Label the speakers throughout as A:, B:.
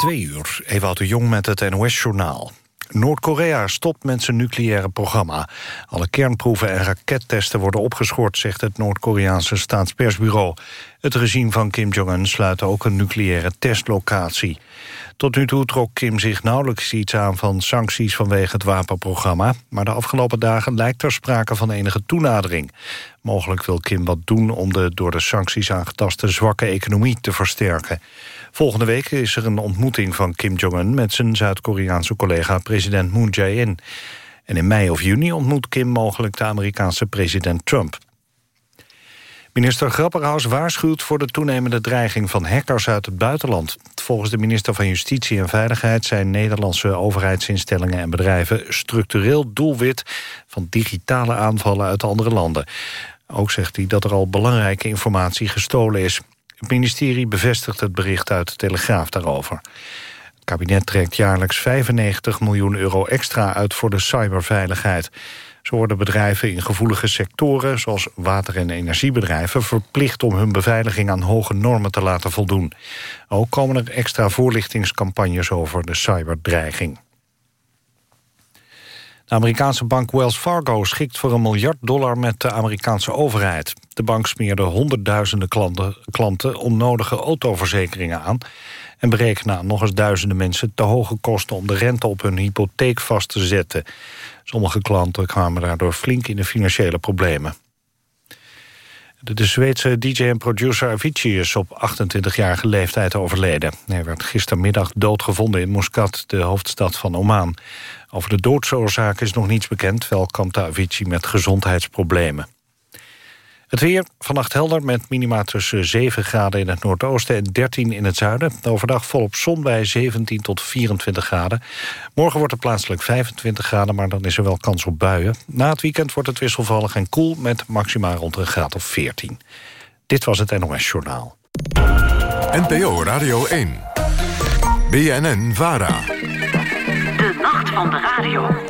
A: Twee uur, Ewout de Jong met het NOS-journaal. Noord-Korea stopt met zijn nucleaire programma. Alle kernproeven en rakettesten worden opgeschort... zegt het Noord-Koreaanse staatspersbureau. Het regime van Kim Jong-un sluit ook een nucleaire testlocatie. Tot nu toe trok Kim zich nauwelijks iets aan van sancties vanwege het wapenprogramma. Maar de afgelopen dagen lijkt er sprake van enige toenadering. Mogelijk wil Kim wat doen om de door de sancties aangetaste zwakke economie te versterken. Volgende week is er een ontmoeting van Kim Jong-un... met zijn Zuid-Koreaanse collega president Moon Jae-in. En in mei of juni ontmoet Kim mogelijk de Amerikaanse president Trump. Minister Grapperhaus waarschuwt voor de toenemende dreiging van hackers uit het buitenland. Volgens de minister van Justitie en Veiligheid zijn Nederlandse overheidsinstellingen en bedrijven structureel doelwit van digitale aanvallen uit andere landen. Ook zegt hij dat er al belangrijke informatie gestolen is. Het ministerie bevestigt het bericht uit de Telegraaf daarover. Het kabinet trekt jaarlijks 95 miljoen euro extra uit voor de cyberveiligheid. Zo worden bedrijven in gevoelige sectoren, zoals water- en energiebedrijven... verplicht om hun beveiliging aan hoge normen te laten voldoen. Ook komen er extra voorlichtingscampagnes over de cyberdreiging. De Amerikaanse bank Wells Fargo schikt voor een miljard dollar met de Amerikaanse overheid. De bank smeerde honderdduizenden klanten, onnodige autoverzekeringen aan... en berekende aan nog eens duizenden mensen te hoge kosten om de rente op hun hypotheek vast te zetten. Sommige klanten kwamen daardoor flink in de financiële problemen. De Zweedse DJ en producer Avicii is op 28-jarige leeftijd overleden. Hij werd gistermiddag doodgevonden in Muscat, de hoofdstad van Oman. Over de doodsoorzaak is nog niets bekend, wel kampte Avicii met gezondheidsproblemen. Het weer vannacht helder met minima tussen 7 graden in het noordoosten en 13 in het zuiden. Overdag volop zon bij 17 tot 24 graden. Morgen wordt het plaatselijk 25 graden, maar dan is er wel kans op buien. Na het weekend wordt het wisselvallig en koel met maxima rond een graad of 14. Dit was het NOS Journaal.
B: NPO Radio 1. BNN Vara.
C: De nacht van de radio.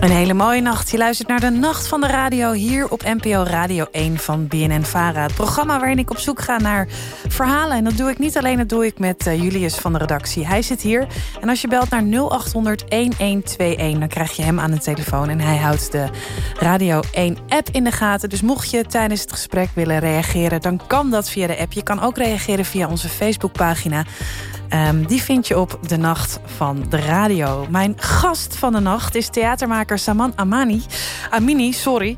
D: Een hele mooie nacht. Je luistert naar de Nacht van de Radio hier op NPO Radio 1 van BNN-VARA. Het programma waarin ik op zoek ga naar verhalen. En dat doe ik niet alleen, dat doe ik met uh, Julius van de redactie. Hij zit hier. En als je belt naar 0800-1121, dan krijg je hem aan de telefoon. En hij houdt de Radio 1-app in de gaten. Dus mocht je tijdens het gesprek willen reageren... dan kan dat via de app. Je kan ook reageren via onze Facebookpagina... Um, die vind je op de Nacht van de Radio. Mijn gast van de nacht is theatermaker Saman Amani. Amini, sorry.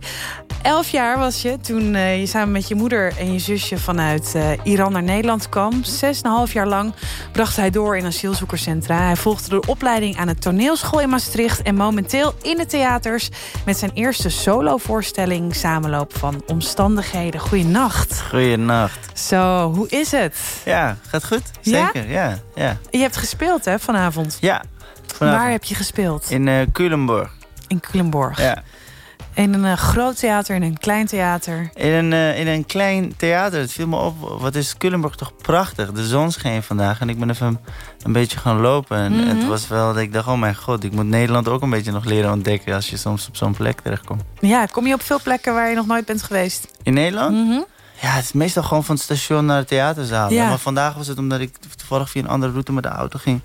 D: Elf jaar was je toen uh, je samen met je moeder en je zusje vanuit uh, Iran naar Nederland kwam. Zes en een half jaar lang bracht hij door in asielzoekerscentra. Hij volgde de opleiding aan het toneelschool in Maastricht... en momenteel in de theaters met zijn eerste solovoorstelling... Samenloop van omstandigheden. Goeienacht.
E: Goeienacht.
D: Zo, hoe is het?
E: Ja, gaat goed. Zeker, ja? ja, ja.
D: Je hebt gespeeld hè, vanavond?
E: Ja.
D: Vanavond. Waar heb je gespeeld?
E: In uh, Culemborg.
D: In Culemborg.
E: Ja.
D: In een uh, groot theater, in een klein theater?
E: In een, uh, in een klein theater. Het viel me op, wat is Culemborg toch prachtig. De zon scheen vandaag en ik ben even een beetje gaan lopen. En mm -hmm. het was wel dat ik dacht, oh mijn god, ik moet Nederland ook een beetje nog leren ontdekken... als je soms op zo'n plek terechtkomt.
D: Ja, kom je op veel plekken waar je nog nooit bent geweest?
E: In Nederland?
D: Mm -hmm.
E: Ja, het is meestal gewoon van het station naar de theaterzaal. Ja. Maar vandaag was het omdat ik toevallig via een andere route met de auto ging.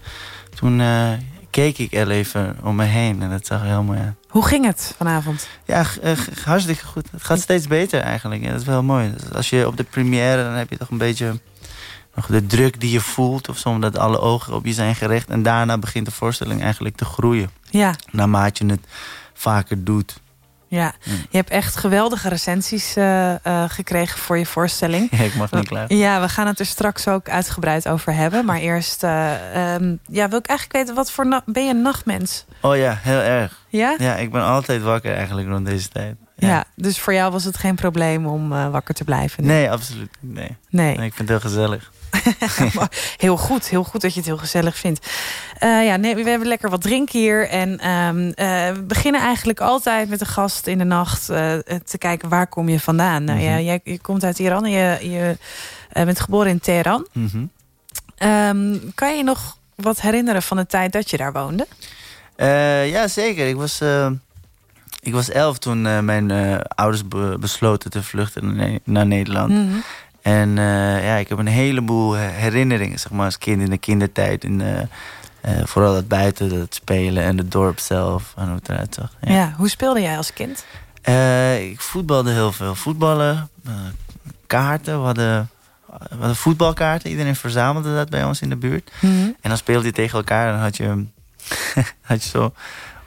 E: Toen uh, keek ik er even om me heen en dat zag er heel mooi uit.
D: Hoe ging het vanavond?
E: Ja, uh, hartstikke goed. Het gaat steeds beter eigenlijk. Ja, dat is wel mooi. Dus als je op de première, dan heb je toch een beetje nog de druk die je voelt. Of zo, omdat alle ogen op je zijn gericht. En daarna begint de voorstelling eigenlijk te groeien.
D: Ja.
E: Naarmate je het vaker doet.
D: Ja, je hebt echt geweldige recensies uh, uh, gekregen voor je voorstelling.
E: Ja, ik mag niet klaar.
D: Ja, we gaan het er straks ook uitgebreid over hebben. Maar eerst uh, um, ja, wil ik eigenlijk weten, wat voor ben je een nachtmens?
E: Oh ja, heel erg.
D: Ja?
E: Ja, ik ben altijd wakker eigenlijk rond deze tijd.
D: Ja, ja dus voor jou was het geen probleem om wakker te blijven?
E: Nu? Nee, absoluut nee.
D: nee.
E: nee. Ik vind het heel gezellig.
D: heel goed, heel goed dat je het heel gezellig vindt. Uh, ja, nee, we hebben lekker wat drinken hier. En um, uh, we beginnen eigenlijk altijd met de gast in de nacht uh, te kijken waar kom je vandaan. Nou, mm -hmm. ja, jij, je komt uit Iran en je, je bent geboren in Teheran.
E: Mm -hmm.
D: um, kan je nog wat herinneren van de tijd dat je daar woonde?
E: ja, zeker. Ik was ik was elf toen eh, mijn eh, ouders be- besloten te vluchten naar, Ne- naar Nederland. En eh, ja, ik heb een heleboel herinneringen, zeg maar, als kind in de kindertijd. En, eh, eh, vooral het buiten, het spelen en het dorp zelf en hoe het eruit zag.
D: Ja.
E: Ja.
D: hoe speelde jij als kind?
E: Ik voetbalde heel veel. Voetballen, kaarten. We hadden, we hadden voetbalkaarten. Iedereen verzamelde dat bij ons in de buurt.
D: Mhm.
E: En dan speelde je tegen elkaar en dan had je, had je zo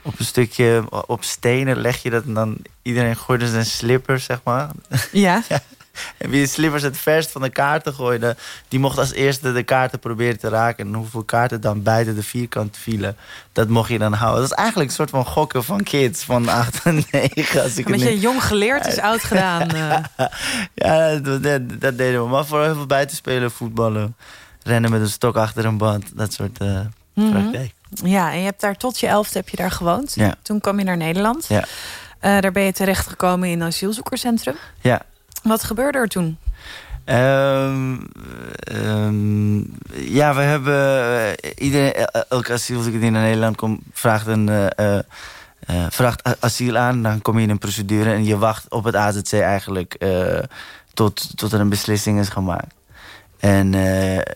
E: op een stukje, op stenen leg je dat en dan iedereen gooide zijn slippers, zeg maar.
D: Ja.
E: En wie de slippers het verst van de kaarten gooide, die mocht als eerste de kaarten proberen te raken. En hoeveel kaarten dan buiten de vierkant vielen, dat mocht je dan houden. Dat is eigenlijk een soort van gokken van kids van 8 en 9. Als ik
D: Een beetje jong geleerd is oud gedaan. eh.
E: ja, dat, dat, dat deden we. Maar voor heel veel buiten spelen, voetballen, rennen met een stok achter een band, dat soort praktijk.
D: Ja, en je hebt daar tot je elfde heb je daar gewoond.
E: Ja.
D: Toen kwam je naar Nederland.
E: Ja.
D: Eh, daar ben je terechtgekomen in een asielzoekerscentrum.
E: Ja.
D: Wat gebeurde er toen?
E: Ehm, ehm, ja, we hebben... eh, iedereen, el- elke asielzoeker die naar Nederland komt... vraagt, een, eh, eh, vraagt asiel aan. Dan kom je in een procedure... en je wacht op het AZC eigenlijk... tot, tot er een beslissing is gemaakt. En,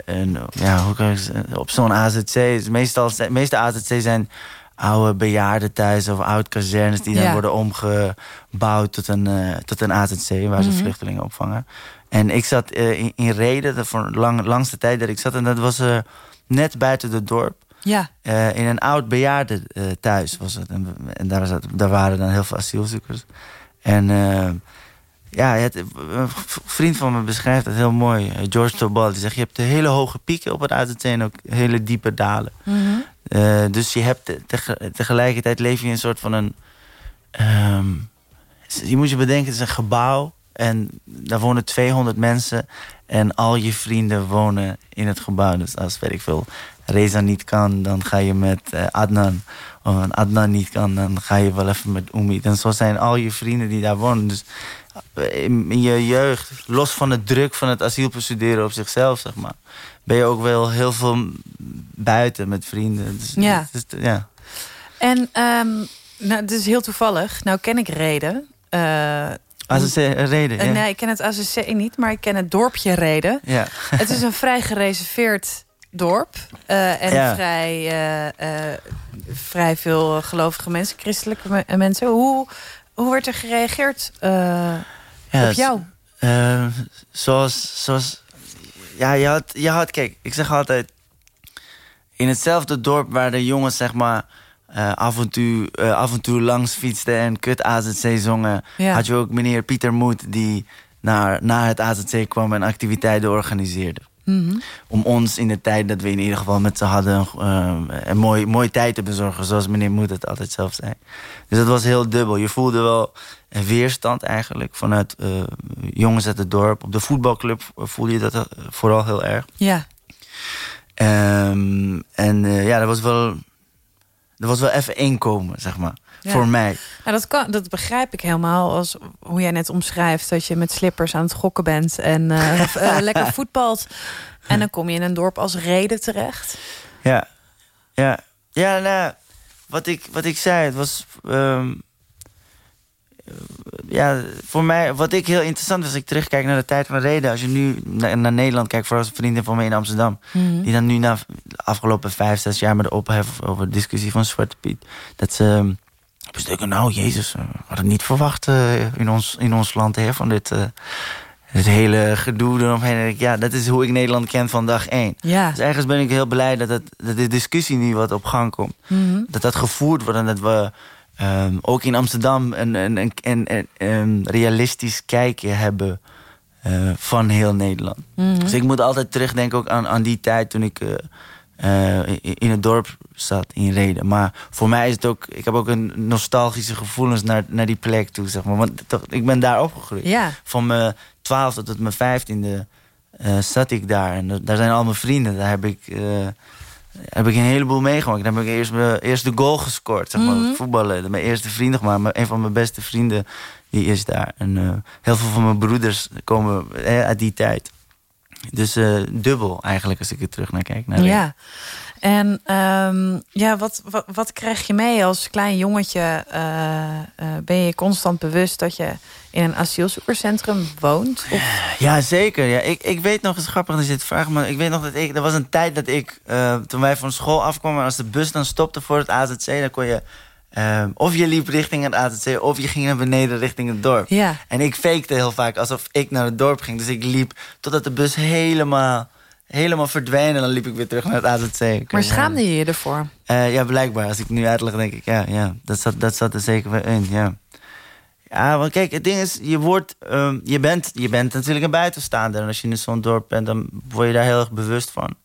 E: en ja, hoe kan ik op zo'n AZC... Meestal, de meeste AZC zijn oude bejaarden thuis... of oud kazernes die dan worden omgebouwd... tot een, eh, tot een AZC waar ze
D: Mhm.
E: vluchtelingen opvangen. En ik zat eh, in, in Reden, dat voor de lang, langste tijd dat ik zat... en dat was eh, net buiten het dorp...
D: Ja.
E: In een oud bejaarde thuis was het. En, en daar, zat, daar waren dan heel veel asielzoekers. En ja, het, een vriend van me beschrijft het heel mooi. eh, George Tobal, die zegt... je hebt de hele hoge pieken op het AZC en ook hele diepe dalen.
D: Mhm.
E: Eh, dus je hebt te- tege- tegelijkertijd leef je in een soort van een... ehm, je moet je bedenken, het is een gebouw... en daar wonen 200 mensen... en al je vrienden wonen in het gebouw. Dus als, weet ik veel, Reza niet kan... dan ga je met eh, Adnan. Of als Adnan niet kan, dan ga je wel even met Umid. En zo zijn al je vrienden die daar wonen. Dus eh, in, je jeugd, los van de druk van het asielprocedure op zichzelf, zeg maar... ben je ook wel heel veel buiten met vrienden. Dus,
D: Ja.
E: is- ja.
D: En ehm, nou, het is heel toevallig. Nou ken ik Reden. Eh,
E: Als een reden,
D: eh,
E: ja.
D: Nee, ik ken het AZC niet, maar ik ken het dorpje Reden.
E: Ja.
D: Het is een vrij gereserveerd dorp. eh, en
E: Ja.
D: vrij, eh, eh, vrij veel gelovige mensen, christelijke me- mensen. Hoe, hoe werd er gereageerd eh,
E: Ja,
D: op jou?
E: Eh, zoals, zoals... Ja, je had, je had... Kijk, ik zeg altijd... In hetzelfde dorp waar de jongens, zeg maar... af, en toe, af en toe langs fietsten en kut AZC zongen...
D: Ja.
E: had je ook meneer Pieter Moed... die naar, naar het AZC kwam en activiteiten organiseerde.
D: Mhm.
E: Om ons in de tijd dat we in ieder geval met z'n hadden... eh, een mooi, mooie tijd te bezorgen, zoals meneer Moed het altijd zelf zei. Dus dat was heel dubbel. Je voelde wel een weerstand eigenlijk vanuit eh, jongens uit het dorp. Op de voetbalclub voelde je dat eh, vooral heel erg.
D: Ja.
E: Ehm, en ja, dat was wel... Er was wel even inkomen, zeg maar.
D: Ja.
E: Voor mij.
D: Nou, dat, kan, dat begrijp ik helemaal. Als hoe jij net omschrijft dat je met slippers aan het gokken bent en eh, eh, lekker voetbalt. En dan kom je in een dorp als Reden terecht.
E: Ja. Ja. Ja, nou, wat ik, wat ik zei, het was... ehm, ja, voor mij, wat ik heel interessant is, als ik terugkijk naar de tijd van Reden. Als je nu naar, naar Nederland kijkt, vooral als vrienden van mij in Amsterdam.
D: Mhm.
E: Die dan nu na de afgelopen vijf, zes jaar met de ophef over de discussie van Zwarte Piet. Dat ze ehm, stukken, nou jezus, eh, we hadden niet verwacht eh, in, ons, in ons land hè, van dit, eh, dit hele gedoe eromheen. Ja, dat is hoe ik Nederland ken van dag één.
D: Ja.
E: Dus ergens ben ik heel blij dat, dat de discussie nu wat op gang komt.
D: Mhm.
E: Dat dat gevoerd wordt en dat we ehm, ook in Amsterdam een, een, een, een, een, een realistisch kijkje hebben eh, van heel Nederland.
D: Mhm.
E: Dus ik moet altijd terugdenken ook aan, aan die tijd toen ik eh, in, het dorp zat, in Reden. Maar voor mij is het ook, ik heb ook een nostalgische gevoelens naar, naar die plek toe, zeg maar. Want toch, ik ben daar opgegroeid.
D: Ja.
E: Van mijn twaalfde tot mijn vijftiende eh zat ik daar. En dat- daar zijn al mijn vrienden. Daar heb ik, eh, heb ik een heleboel meegemaakt. Daar heb ik eerst, mijn eerste goal gescoord. Zeg maar,
D: Mhm.
E: voetballen. Mijn eerste vriend nog maar. Een van mijn beste vrienden die is daar. En heel veel van mijn broeders komen uit die tijd. Dus eh, dubbel eigenlijk als ik er terug naar kijk. Naar
D: Ja. En um, ja, wat, wat, wat, krijg je mee als klein jongetje? Uh, uh, ben je constant bewust dat je in een asielzoekerscentrum woont? Of?
E: Ja, zeker. Ja. Ik, ik weet nog, eens grappig dat je het vraagt... maar ik weet nog dat ik... Er was een tijd dat ik, toen wij van school afkwamen... als de bus dan stopte voor het AZC... dan kon je Um, of je liep richting het AZC of je ging naar beneden richting het dorp.
D: Ja.
E: En ik fakte heel vaak alsof ik naar het dorp ging. Dus ik liep totdat de bus helemaal, helemaal verdween... en dan liep ik weer terug naar het AZC.
D: Maar schaamde je je ervoor?
E: Uh, ja, blijkbaar. Als ik nu uitleg, denk ik... ja, ja dat, zat, dat zat er zeker wel in, ja. Ja, want kijk, het ding is, je, wordt, um, je, bent, je bent natuurlijk een buitenstaander. En als je in zo'n dorp bent, dan word je daar heel erg bewust van.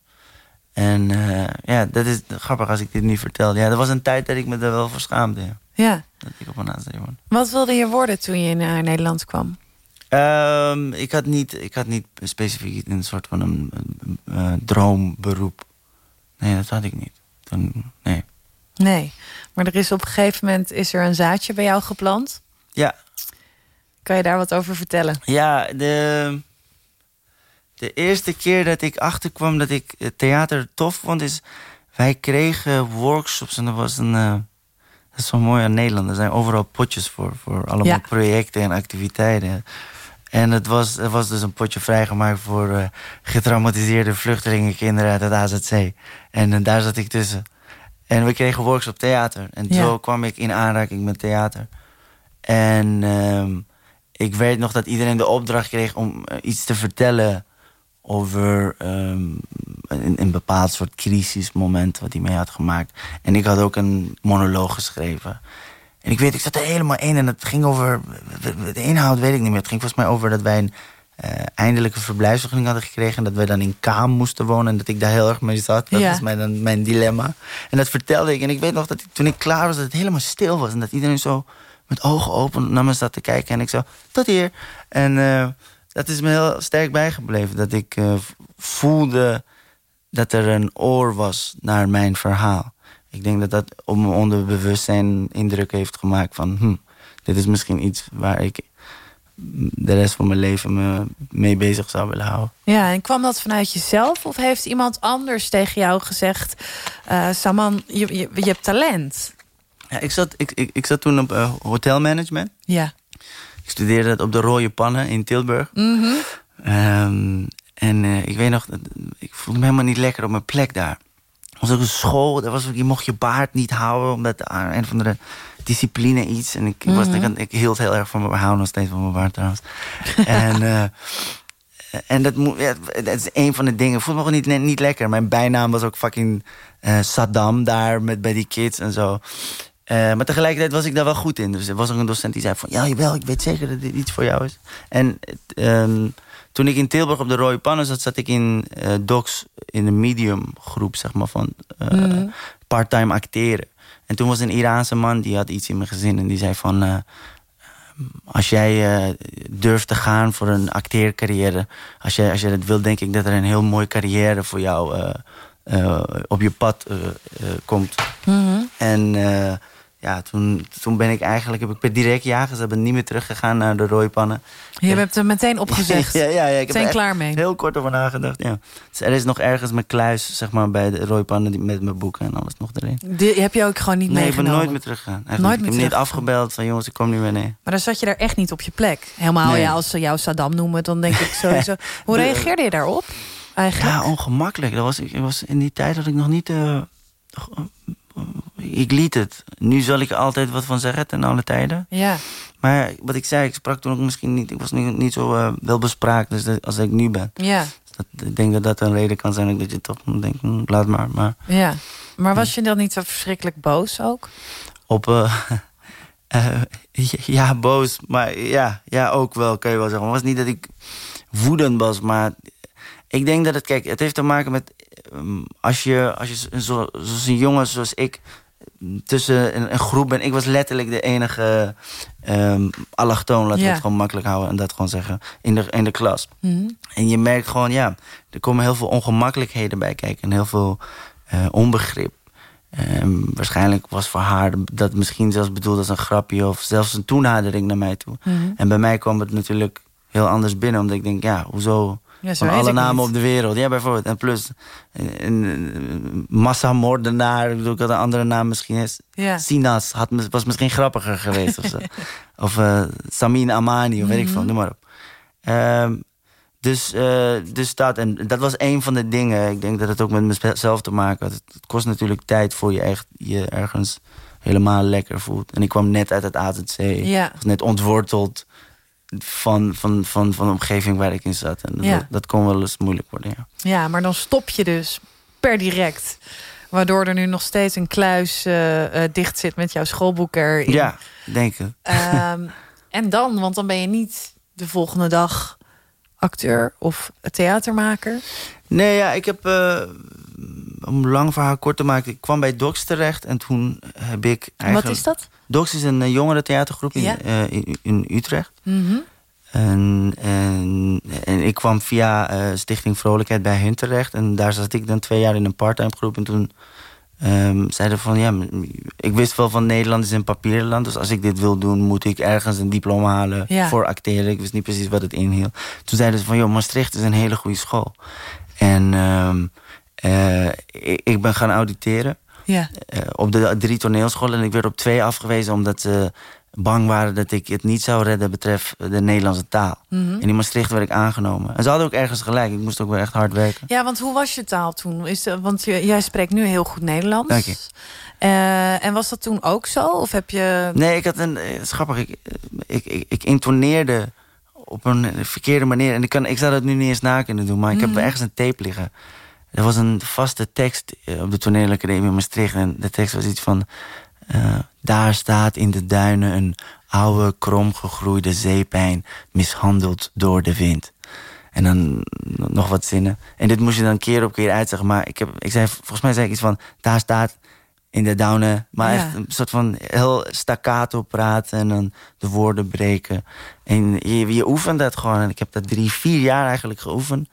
E: En uh, ja, dat is grappig als ik dit nu vertel. Ja, er was een tijd dat ik me er wel voor schaamde. Ja.
D: ja.
E: Dat ik op een woonde.
D: Wat wilde je worden toen je naar Nederland kwam?
E: Um, ik, had niet, ik had niet specifiek een soort van een, een, een, droomberoep. Nee, dat had ik niet. Toen, nee.
D: Nee, maar er is op een gegeven moment is er een zaadje bij jou geplant.
E: Ja.
D: Kan je daar wat over vertellen?
E: Ja, de, de eerste keer dat ik achterkwam dat ik theater tof vond... is wij kregen workshops en dat was een... Uh, dat is zo mooi aan Nederland. Er zijn overal potjes voor, voor allemaal ja. projecten en activiteiten. En het was, er was dus een potje vrijgemaakt voor uh, getraumatiseerde vluchtelingenkinderen uit het AZC. En daar zat ik tussen. En we kregen workshops op theater. En ja. zo kwam ik in aanraking met theater. En uh, ik weet nog dat iedereen de opdracht kreeg om iets te vertellen over um, een, een, bepaald soort crisismoment wat hij mee had gemaakt. En ik had ook een monoloog geschreven. En ik weet, ik zat er helemaal in en het ging over... De inhoud weet ik niet meer. Het ging volgens mij over dat wij een uh, eindelijke verblijfsvergunning hadden gekregen... en dat wij dan in Kaam moesten wonen en dat ik daar heel erg mee zat. Dat
D: ja.
E: was mijn, mijn dilemma. En dat vertelde ik. En ik weet nog dat ik, toen ik klaar was, dat het helemaal stil was. En dat iedereen zo met ogen open naar me zat te kijken. En ik zo, tot hier. En uh, dat is me heel sterk bijgebleven. Dat ik uh, voelde dat er een oor was naar mijn verhaal. Ik denk dat dat op mijn onderbewustzijn indruk heeft gemaakt van... Hm, dit is misschien iets waar ik de rest van mijn leven me mee bezig zou willen houden.
D: Ja, en kwam dat vanuit jezelf? Of heeft iemand anders tegen jou gezegd... Uh, Saman, je, je, je hebt talent?
E: Ja, ik, zat, ik, ik, ik zat toen op uh, hotelmanagement.
D: Ja.
E: Ik studeerde dat op de Rode Pannen in Tilburg.
D: Mm -hmm.
E: um, en uh, ik weet nog, ik voelde me helemaal niet lekker op mijn plek daar. Er was ook een school, daar was, je mocht je baard niet houden... omdat aan een van de discipline iets. En ik,
D: Mhm.
E: was, ik, ik hield heel erg van mijn hou nog steeds van mijn baard trouwens. en... Uh, en dat, moet, ja, dat is een van de dingen. Ik voelde me gewoon niet, niet lekker. Mijn bijnaam was ook fucking uh, Saddam daar met, bij die kids en zo. Uh, maar tegelijkertijd was ik daar wel goed in. Dus er was ook een docent die zei van... ja, jawel, ik weet zeker dat dit iets voor jou is. En um, toen ik in Tilburg op de Rode Pannen zat... zat ik in uh, Docs in de medium groep, zeg maar, van uh, mm. part-time acteren. En toen was een Iraanse man, die had iets in mijn gezin... en die zei van... Uh, als jij durft te gaan voor een acteercarrière... Als jij, als jij dat wil, denk ik dat er een heel mooie carrière voor jou... Op je pad komt.
D: Mm -hmm.
E: En ja, toen, toen ben ik eigenlijk, heb ik per direct ja gezegd. ben niet meer teruggegaan naar de rooipannen.
D: Je hebt er meteen opgezegd.
E: ja, ja, ja, ik
D: ben klaar mee.
E: Heel kort over nagedacht, ja. Dus er is nog ergens mijn kluis, zeg maar, bij de rooipannen met mijn boeken en alles nog erin.
D: Die heb je ook gewoon niet
E: nee,
D: meegenomen?
E: Nee, ik ben nooit meer teruggegaan.
D: Nooit
E: ik
D: meer
E: heb niet afgebeld van jongens, ik kom niet meer, nee.
D: Maar dan zat je daar echt niet op je plek. Helemaal,
E: nee.
D: ja, als ze jou Saddam noemen, dan denk ik sowieso. Hoe reageerde je daarop? Eigenlijk?
E: Ja, ongemakkelijk. Dat was, ik was in die tijd dat ik nog niet... Uh, ik liet het. Nu zal ik er altijd wat van zeggen ten alle tijden.
D: Ja.
E: Maar wat ik zei, ik sprak toen ook misschien niet... Ik was niet, niet zo uh, welbespraakt dus dat, als ik nu ben.
D: Ja.
E: Dus dat, ik denk dat dat een reden kan zijn dat je toch denkt, hm, laat maar, maar.
D: Ja. Maar was je dan niet zo verschrikkelijk boos ook?
E: Op... Uh, ja, boos. Maar ja, ja, ook wel, kan je wel zeggen. Het was niet dat ik woedend was, maar... Ik denk dat het, kijk, het heeft te maken met... Um, als je, als je zo, zoals een jongen zoals ik tussen een, een, groep ben... Ik was letterlijk de enige um, allochtoon, laten
D: ja.
E: we het gewoon makkelijk houden... en dat gewoon zeggen, in de, in de klas.
D: Mm -hmm.
E: En je merkt gewoon, ja, er komen heel veel ongemakkelijkheden bij kijken... en heel veel uh, onbegrip. Um, waarschijnlijk was voor haar dat misschien zelfs bedoeld als een grapje... of zelfs een toenadering naar mij toe.
D: Mm -hmm.
E: En bij mij kwam het natuurlijk heel anders binnen... omdat ik denk, ja, hoezo
D: Ja,
E: van alle namen op de wereld. Ja, bijvoorbeeld. En plus een, massamoordenaar. Ik bedoel, ik had een andere naam misschien. Is.
D: Ja.
E: Sinas had, was misschien grappiger geweest. of zo. of eh, Samin Amani, of weet ik
D: Mhm.
E: veel. Noem maar op. Ehm, dus, eh, dus dat. En dat was een van de dingen. Ik denk dat het ook met mezelf te maken had. Het, het kost natuurlijk tijd voor je echt je ergens helemaal lekker voelt. En ik kwam net uit het AZC.
D: Ja.
E: was net ontworteld van, van, van, van de omgeving waar ik in zat. En
D: Ja.
E: dat, dat kon wel eens moeilijk worden, ja.
D: Ja, maar dan stop je dus per direct. Waardoor er nu nog steeds een kluis eh, dicht zit met jouw schoolboek erin.
E: Ja, denk het.
D: Ehm, en dan, want dan ben je niet de volgende dag acteur of theatermaker.
E: Nee, ja, ik heb... eh, om lang verhaal kort te maken... Ik kwam bij Docs terecht en toen heb ik eigenlijk...
D: Wat is dat?
E: Docs is een uh, jongere theatergroep in,
D: Ja.
E: eh, in, in Utrecht.
D: Mhm.
E: En, en, en ik kwam via eh, Stichting Vrolijkheid bij hen terecht. En daar zat ik dan twee jaar in een parttime groep. En toen ehm, zeiden van ja, ik wist wel van Nederland is een papierland. Dus als ik dit wil doen, moet ik ergens een diploma halen
D: Ja.
E: voor acteren. Ik wist niet precies wat het inhield. Toen zeiden ze van joh, Maastricht is een hele goede school. En ehm, eh, ik, ik ben gaan auditeren
D: Ja.
E: eh, op de drie toneelscholen. En ik werd op twee afgewezen omdat ze bang waren dat ik het niet zou redden betreft de Nederlandse taal.
D: Mhm.
E: En in Maastricht werd ik aangenomen. En ze hadden ook ergens gelijk. Ik moest ook wel echt hard werken.
D: ja, want hoe was je taal toen? Is de, want je, jij spreekt nu heel goed Nederlands.
E: Dank je.
D: Eh, en was dat toen ook zo? Of heb je...
E: Nee, ik had een. Het is grappig. Ik, ik, ik, ik intoneerde op een verkeerde manier. En ik, kan, ik zou dat nu niet eens na kunnen doen. Maar ik heb
D: Mhm.
E: ergens een tape liggen. Er was een vaste tekst eh, op de toneelacademie in Maastricht. En de tekst was iets van... eh, daar staat in de duinen een oude, kromgegroeide zeepijn... mishandeld door de wind. En dan nog wat zinnen. En dit moest je dan keer op keer uitzeggen. Maar ik, heb, ik zei, volgens mij zei ik iets van... daar staat in de daunen. Maar
D: Ja.
E: echt een soort van heel staccato praten en dan de woorden breken. En je, je oefent dat gewoon. En ik heb dat drie, vier jaar eigenlijk geoefend.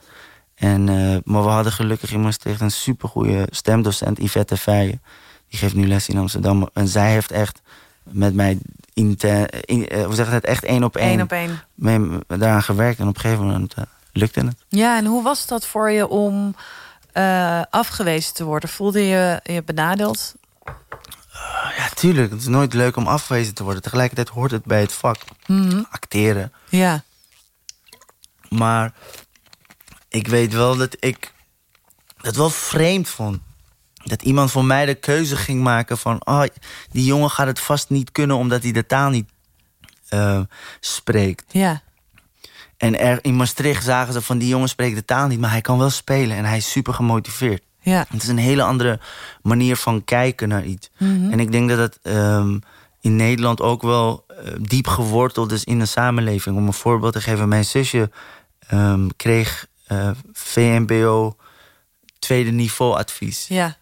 E: En, eh, maar we hadden gelukkig in Maastricht een supergoeie stemdocent, Yvette Feijen. Die geeft nu les in Amsterdam. En zij heeft echt met mij, inte, in, eh, hoe zeg het, echt één op één,
D: Eén op één.
E: mee- daaraan gewerkt. En op een gegeven moment eh, lukte het.
D: Ja, en hoe was dat voor je om afgewezen te worden? Voelde je je benadeeld?
E: Ja, tuurlijk. Het is nooit leuk om afgewezen te worden. Tegelijkertijd hoort het bij het vak.
D: Mhm.
E: Acteren.
D: Ja.
E: Maar ik weet wel dat ik het wel vreemd vond. Dat iemand voor mij de keuze ging maken van... Oh, die jongen gaat het vast niet kunnen omdat hij de taal niet eh, spreekt.
D: Ja.
E: En er, in Maastricht zagen ze van die jongen spreekt de taal niet... maar hij kan wel spelen en hij is super gemotiveerd.
D: Ja.
E: Het is een hele andere manier van kijken naar iets.
D: Mhm.
E: En ik denk dat het ehm, in Nederland ook wel eh, diep geworteld is in de samenleving. Om een voorbeeld te geven, mijn zusje ehm, kreeg eh, VMBO tweede niveau advies.
D: Ja.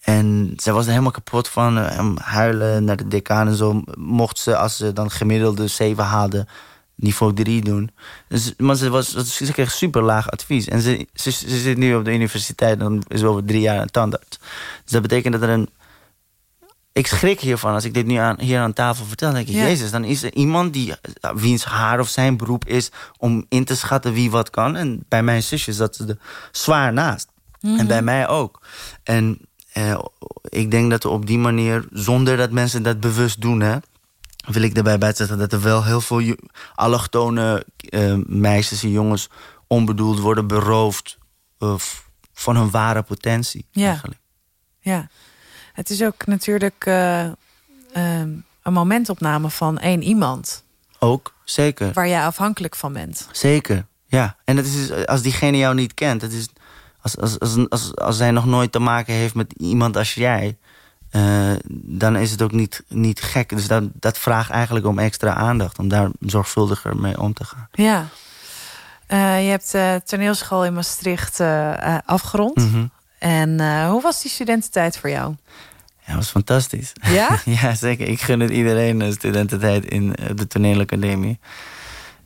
E: En zij was er helemaal kapot van. eh, huilen naar de decaan en zo. Mocht ze, als ze dan gemiddelde 7 haalde, niveau 3 doen. Dus, maar ze, was, ze kreeg super laag advies. En ze, ze, ze zit nu op de universiteit. Dan is over drie jaar een tandarts. Dus dat betekent dat er een... Ik schrik hiervan als ik dit nu aan, hier aan tafel vertel. Dan denk ik,
D: Ja.
E: jezus, dan is er iemand die, wiens haar of zijn beroep is... om in te schatten wie wat kan. En bij mijn zusje zat ze er zwaar naast. En bij mij ook. En eh, ik denk dat er op die manier, zonder dat mensen dat bewust doen... Hè, wil ik daarbij bijzetten dat er wel heel veel allochtone eh, meisjes en jongens... onbedoeld worden beroofd eh, van hun ware potentie.
D: Ja.
E: Eigenlijk.
D: Ja. Het is ook natuurlijk eh, ehm, een momentopname van één iemand.
E: Ook, zeker.
D: Waar jij afhankelijk van bent.
E: Zeker, ja. En het is, als diegene jou niet kent... Het is, als, als, als, als, als zij nog nooit te maken heeft met iemand als jij... eh, dan is het ook niet, niet gek. Dus dat, dat vraagt eigenlijk om extra aandacht. Om daar zorgvuldiger mee om te gaan.
D: Ja. Eh, je hebt de toneelschool in Maastricht afgerond. En eh, hoe was die studententijd voor jou?
E: Ja, dat was fantastisch.
D: Ja?
E: ja, zeker. Ik gun het iedereen een studententijd in eh, de toneelacademie.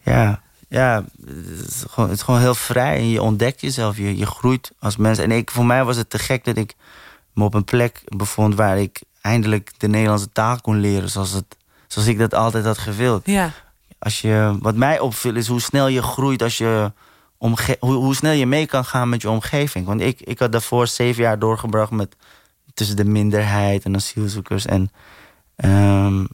E: Ja, ja het, is gewoon, het is gewoon heel vrij. En je ontdekt jezelf, je, je groeit als mens. En ik, voor mij was het te gek dat ik me op een plek bevond... waar ik eindelijk de Nederlandse taal kon leren zoals, het, zoals ik dat altijd had gewild.
D: Ja.
E: Als je, wat mij opviel is hoe snel je groeit als je omge hoe, hoe snel je mee kan gaan met je omgeving. Want ik, ik had daarvoor zeven jaar doorgebracht met tussen de minderheid en asielzoekers. En ehm,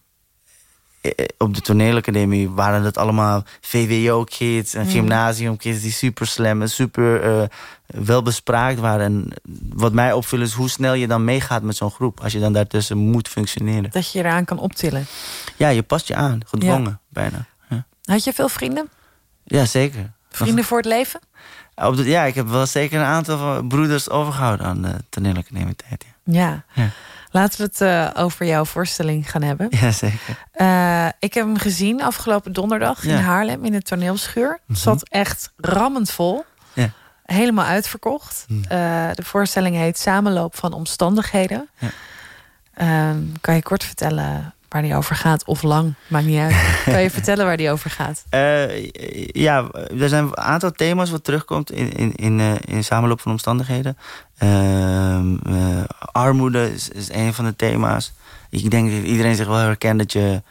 E: op de toneelacademie waren dat allemaal VWO-kids en mm. gymnasiumkids die super slim en super uh, welbespraakt waren. En wat mij opviel is hoe snel je dan meegaat met zo'n groep. Als je dan daartussen moet functioneren.
D: Dat je eraan kan optillen.
E: Ja, je past je aan, gedwongen bijna. Ja.
D: Had je veel vrienden?
E: Ja, zeker.
D: Vrienden voor het leven?
E: Op de, ja, ik heb wel zeker een aantal broeders overgehouden aan de toneelacademie tijd.
D: Ja. ja. Laten we het uh, over jouw voorstelling gaan hebben.
E: Ja, zeker.
D: Uh, ik heb hem gezien afgelopen donderdag in Haarlem in de toneelschuur. Het mm -hmm. zat echt rammend vol. Ja. Helemaal uitverkocht. Mm. Uh, de voorstelling heet Samenloop van omstandigheden. Ja. Ehm, kan je kort vertellen waar die over gaat of lang, maakt niet uit. kan je vertellen waar die over gaat?
E: Uh, ja, er zijn een aantal thema's wat terugkomt in, in, in, uh, in samenloop van omstandigheden. Uh, armoede is, is een van de thema's. Ik denk dat iedereen zich wel herkent dat je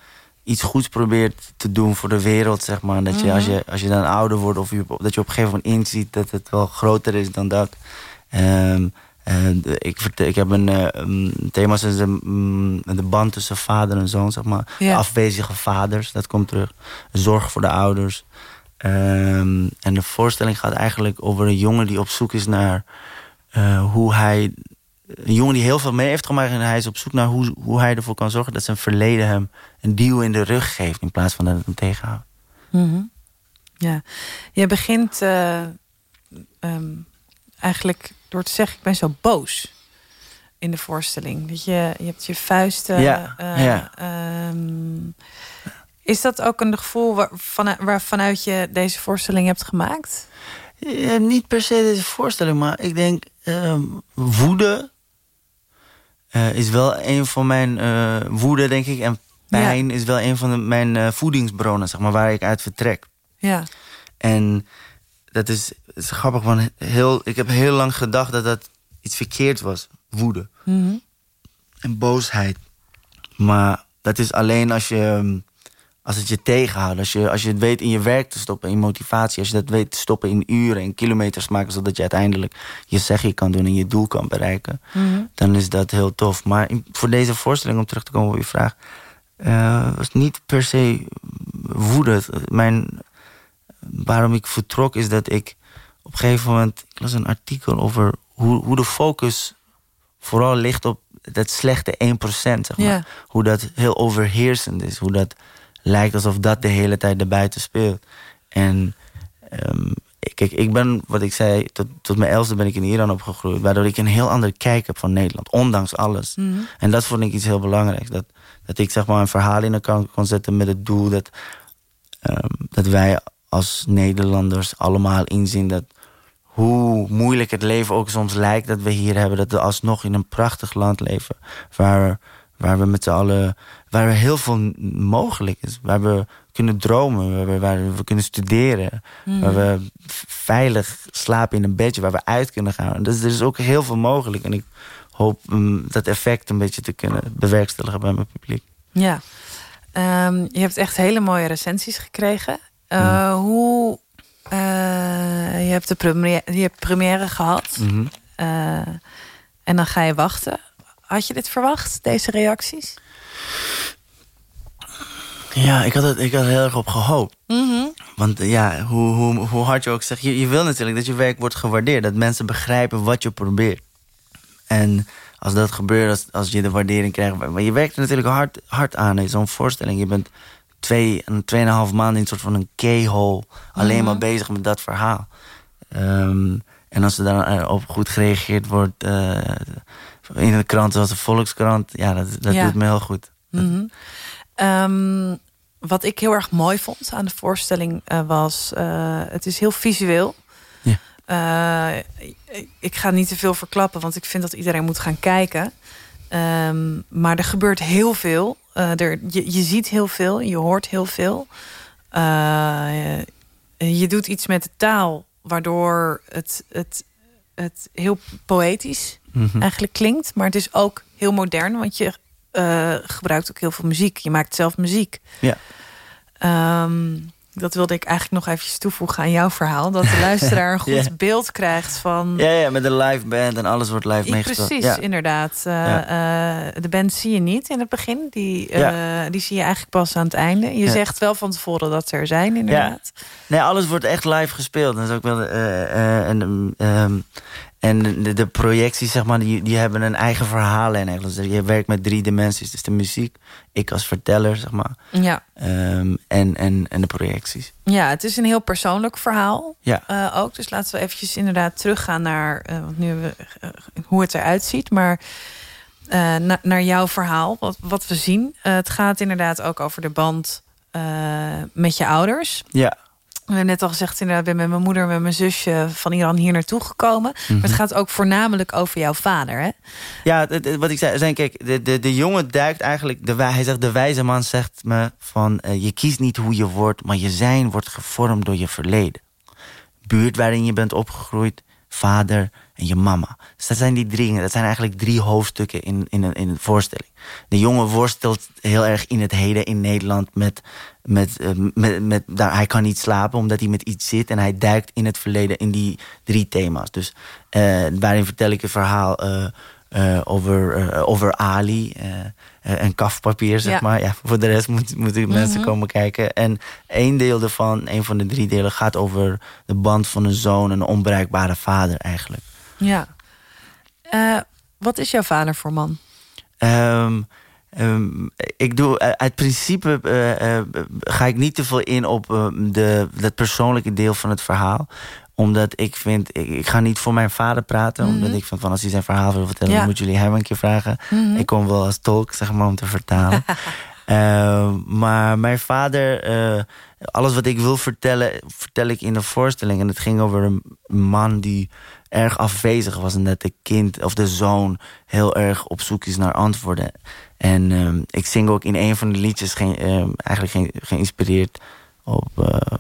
E: iets goeds probeert te doen voor de wereld, zeg maar. Dat je, mm -hmm. als, je als je dan ouder wordt of je, dat je op een gegeven moment inziet dat het wel groter is dan dat. Um, uh, ik, ik heb een uh, thema is de, um, de band tussen vader en zoon, zeg maar. Ja. Afwezige vaders, dat komt terug. Zorg voor de ouders. Um, en de voorstelling gaat eigenlijk over een jongen die op zoek is naar uh, hoe hij. Een jongen die heel veel mee heeft gemaakt en hij is op zoek naar hoe, hoe hij ervoor kan zorgen dat zijn verleden hem een duw in de rug geeft in plaats van dat het hem tegenhoudt.
D: Mm -hmm. Ja, je begint um, eigenlijk door te zeggen, ik ben zo boos in de voorstelling. Dat je, je hebt je vuisten.
E: Ja,
D: uh,
E: ja.
D: Um, is dat ook een gevoel waar, van, waarvanuit je deze voorstelling hebt gemaakt?
E: Ja, niet per se deze voorstelling, maar ik denk um, woede uh, is wel een van mijn uh, woede, denk ik. En pijn ja. is wel een van de, mijn voedingsbronnen, zeg maar, waar ik uit vertrek.
D: Ja.
E: En dat is, is grappig, want heel, ik heb heel lang gedacht dat dat iets verkeerd was. Woede.
D: Mm -hmm.
E: En boosheid. Maar dat is alleen als je als het je tegenhoudt. Als je, als je het weet in je werk te stoppen, in motivatie. Als je dat weet te stoppen in uren en kilometers maken... zodat je uiteindelijk je zegje kan doen en je doel kan bereiken.
D: Mm -hmm.
E: Dan is dat heel tof. Maar voor deze voorstelling, om terug te komen op je vraag... Uh, was niet per se woede. Mijn, waarom ik vertrok is dat ik op een gegeven moment... Ik las een artikel over hoe, hoe de focus vooral ligt op dat slechte 1%. Zeg maar. Hoe dat heel overheersend is. Hoe dat lijkt alsof dat de hele tijd erbuiten speelt. En um, kijk, ik ben, wat ik zei, tot, tot mijn elfde ben ik in Iran opgegroeid. Waardoor ik een heel andere kijk heb van Nederland. Ondanks alles.
D: Mm -hmm.
E: En dat vond ik iets heel belangrijks. Dat, dat ik zeg maar een verhaal in de kant kon zetten met het doel dat, um, dat wij als Nederlanders allemaal inzien dat hoe moeilijk het leven ook soms lijkt dat we hier hebben... dat we alsnog in een prachtig land leven... waar, waar we met z'n allen... waar heel veel mogelijk is. Waar we kunnen dromen, waar we, waar we kunnen studeren...
D: Mm.
E: waar we veilig slapen in een bedje, waar we uit kunnen gaan. Dus er is ook heel veel mogelijk. En ik hoop um, dat effect een beetje te kunnen bewerkstelligen bij mijn publiek.
D: Ja, um, je hebt echt hele mooie recensies gekregen. Uh, mm. Hoe uh, je hebt de première, je hebt première gehad.
E: Mm -hmm.
D: uh, en dan ga je wachten. Had je dit verwacht, deze reacties?
E: Ja, ik had, het, ik had er heel erg op gehoopt.
D: Mm -hmm.
E: Want ja, hoe, hoe, hoe hard je ook zegt... Je, je wil natuurlijk dat je werk wordt gewaardeerd. Dat mensen begrijpen wat je probeert. En als dat gebeurt, als, als je de waardering krijgt... Maar je werkt er natuurlijk hard, hard aan in zo'n voorstelling. Je bent twee, een tweeënhalf maanden in een soort van een keyhole... alleen mm -hmm. maar bezig met dat verhaal. Um, en als er dan op goed gereageerd wordt... Uh, in de krant zoals de Volkskrant... ja, dat, dat
D: ja.
E: doet me heel goed.
D: Mm -hmm. um, wat ik heel erg mooi vond aan de voorstelling uh, was... Uh, het is heel visueel.
E: Ja.
D: Ik, ik ga niet te veel verklappen, want ik vind dat iedereen moet gaan kijken. Um, maar er gebeurt heel veel. Uh, er, je, je ziet heel veel, je hoort heel veel. Uh, je doet iets met de taal, waardoor het, het, het heel poëtisch
E: Mhm.
D: mm -hmm. eigenlijk klinkt. Maar het is ook heel modern, want je uh, gebruikt ook heel veel muziek. Je maakt zelf muziek.
E: Ja.
D: Um, Dat wilde ik eigenlijk nog eventjes toevoegen aan jouw verhaal. Dat de luisteraar een goed beeld krijgt van...
E: Ja, ja, met een live band en alles wordt live meegespeeld.
D: Precies,
E: Ja.
D: inderdaad. Eh, eh, de band zie je niet in het begin. Die, eh,
E: Ja.
D: die zie je eigenlijk pas aan het einde. Je zegt wel van tevoren dat ze er zijn, inderdaad.
E: Nee, alles wordt echt live gespeeld. Dat is ook wel, en um, ehm, en de, de projecties, zeg maar, die, die hebben een eigen verhaal in Engels. Dus je werkt met drie dimensies. Dus de muziek, ik als verteller, zeg maar.
D: Ja.
E: ehm, en, en, en de projecties.
D: ja, het is een heel persoonlijk verhaal
E: Ja.
D: eh, ook. Dus laten we eventjes inderdaad teruggaan naar eh, want nu we, eh, hoe het eruit ziet. Maar na- naar jouw verhaal, wat, wat we zien. Het gaat inderdaad ook over de band met je ouders.
E: Ja.
D: We hebben net al gezegd, inderdaad, ik ben met mijn moeder en met mijn zusje van Iran hier naartoe gekomen.
E: Mhm.
D: Maar het gaat ook voornamelijk over jouw vader, hè?
E: Ja, wat ik zei, kijk, de, de, de jongen duikt eigenlijk... De, hij zegt, de wijze man zegt me van... eh, je kiest niet hoe je wordt, maar je zijn wordt gevormd door je verleden. Buurt waarin je bent opgegroeid, vader en je mama. Dus dat zijn die drie, dat zijn eigenlijk drie hoofdstukken in, in, een, in een voorstelling. De jongen worstelt heel erg in het heden in Nederland met... met, eh, met, met daar, hij kan niet slapen omdat hij met iets zit... en hij duikt in het verleden in die drie thema's. Dus eh, waarin vertel ik een verhaal... eh, over, over Ali en kafpapier, zeg
D: Ja.
E: maar. Ja, voor de rest moet- moeten mensen komen kijken. En één deel ervan, een van de drie delen... gaat over de band van een zoon en een onbereikbare vader eigenlijk.
D: Ja. Eh, wat is jouw vader voor man?
E: Ehm, ehm, ik doe eh, uit principe eh, ga ik niet te veel in op de, dat persoonlijke deel van het verhaal omdat ik vind, ik, ik ga niet voor mijn vader praten. Omdat ik vind van als hij zijn verhaal wil vertellen,
D: Ja.
E: dan moeten jullie hem een keer vragen. Ik kom wel als tolk, zeg maar, om te vertalen. Eh, maar mijn vader, eh, alles wat ik wil vertellen, vertel ik in de voorstelling. En het ging over een man die erg afwezig was. En dat de kind of de zoon heel erg op zoek is naar antwoorden. En ehm, ik zing ook in een van de liedjes, ge- ehm, eigenlijk ge- geïnspireerd op eh,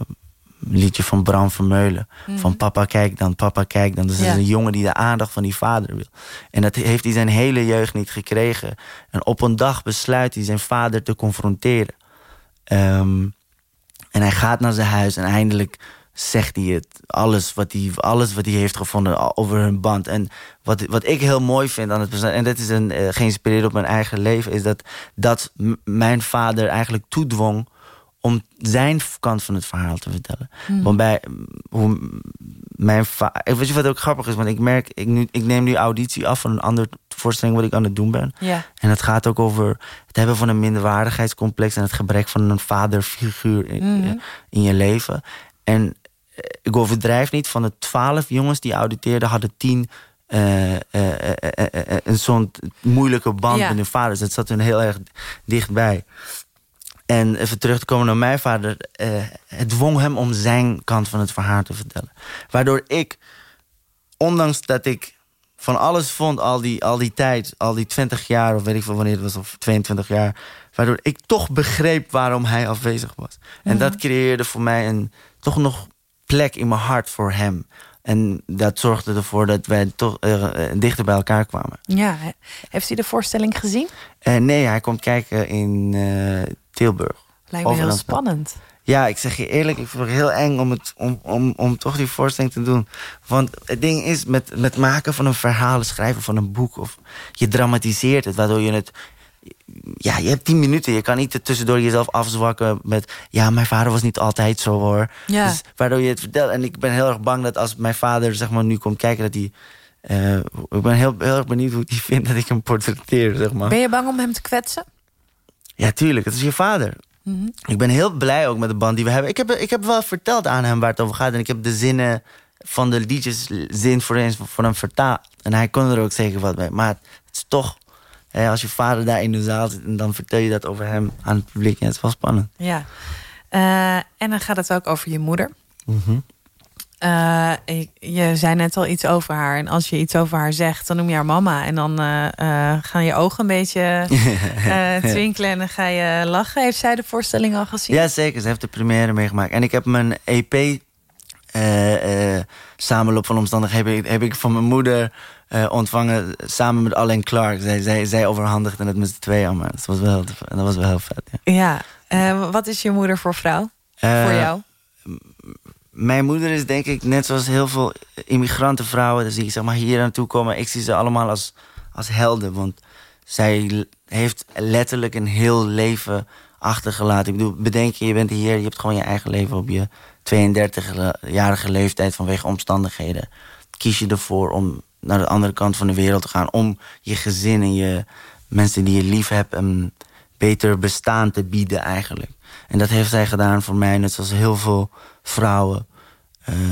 E: liedje van Bram Vermeulen. Van papa kijk dan, papa kijk dan. Dus
D: Ja.
E: dat is een jongen die de aandacht van die vader wil. En dat heeft hij zijn hele jeugd niet gekregen. En op een dag besluit hij zijn vader te confronteren. Ehm, en hij gaat naar zijn huis en eindelijk zegt hij het. Alles wat hij, alles wat hij heeft gevonden over hun band. En wat, wat ik heel mooi vind aan het persoon... en dat is een, eh, geïnspireerd op mijn eigen leven... is dat, dat mijn vader eigenlijk toedwong om zijn kant van het verhaal te vertellen. Want bij hoe mijn vader... Weet je wat ook grappig is? Want ik merk, ik, nu, ik neem nu auditie af van een andere voorstelling... wat ik aan het doen ben.
D: Ja.
E: En het gaat ook over het hebben van een minderwaardigheidscomplex... en het gebrek van een vaderfiguur in, in je leven. En eh, ik overdrijf niet, van de twaalf jongens die auditeerden... hadden tien eh, eh, eh, eh, eh, eh, een zo'n moeilijke band
D: Ja.
E: met hun vaders. Het zat hun heel erg dichtbij. En even terug te komen naar mijn vader. eh, het dwong hem om zijn kant van het verhaal te vertellen. Waardoor ik, ondanks dat ik van alles vond al die, al die tijd, al die 20 jaar, of weet ik veel wanneer het was, of 22 jaar. Waardoor ik toch begreep waarom hij afwezig was. En dat creëerde voor mij een toch nog plek in mijn hart voor hem. En dat zorgde ervoor dat wij toch eh, eh, dichter bij elkaar kwamen.
D: ja. Heeft hij de voorstelling gezien?
E: En nee, hij komt kijken in Tilburg.
D: Lijkt me heel spannend.
E: Ja, ik zeg je eerlijk, ik vind het heel eng om, het, om, om, om toch die voorstelling te doen. Want het ding is, met, met maken van een verhaal, schrijven van een boek... of je dramatiseert het, waardoor je het... Ja, je hebt tien minuten, je kan niet tussendoor jezelf afzwakken met... ja, mijn vader was niet altijd zo, hoor.
D: Ja.
E: Dus waardoor je het vertelt. En ik ben heel erg bang dat als mijn vader zeg maar, nu komt kijken... dat hij... eh, ik ben heel, heel erg benieuwd hoe hij vindt dat ik hem portretteer, zeg maar.
D: Ben je bang om hem te kwetsen?
E: Ja, tuurlijk. Het is je vader. Ik ben heel blij ook met de band die we hebben. Ik heb, ik heb wel verteld aan hem waar het over gaat. En ik heb de zinnen van de liedjes zin voor eens voor hem vertaald. En hij kon er ook zeker wat mee. Maar het is toch... Hè, als je vader daar in de zaal zit... en dan vertel je dat over hem aan het publiek. Ja, het is wel spannend.
D: Ja. Eh, en dan gaat het ook over je moeder.
E: Mhm.
D: Eh, ik- je zei net al iets over haar. En als je iets over haar zegt, dan noem je haar mama. En dan eh, eh, gaan je ogen een beetje twinkelen en dan ga je lachen. Heeft zij de voorstelling al gezien?
E: Ja, zeker. Ze heeft de première meegemaakt. En ik heb mijn EP... samenloop van omstandigheden heb ik, heb ik van mijn moeder ontvangen... samen met Alain Clark. Zij, zij, zij overhandigde het met z'n tweeën. Dat was wel, dat was wel heel vet, ja.
D: Ja. Wat is je moeder voor vrouw? Voor jou?
E: Mijn moeder is denk ik net zoals heel veel immigrantenvrouwen... die zie zeg maar, hier naartoe komen. Ik zie ze allemaal als, als helden. Want zij heeft letterlijk een heel leven achtergelaten. Ik bedoel, bedenk je, je bent hier, je hebt gewoon je eigen leven op je 32-jarige leeftijd vanwege omstandigheden. Kies je ervoor om naar de andere kant van de wereld te gaan, om je gezin en je mensen die je lief hebt een beter bestaan te bieden eigenlijk. En dat heeft zij gedaan voor mij, net zoals heel veel vrouwen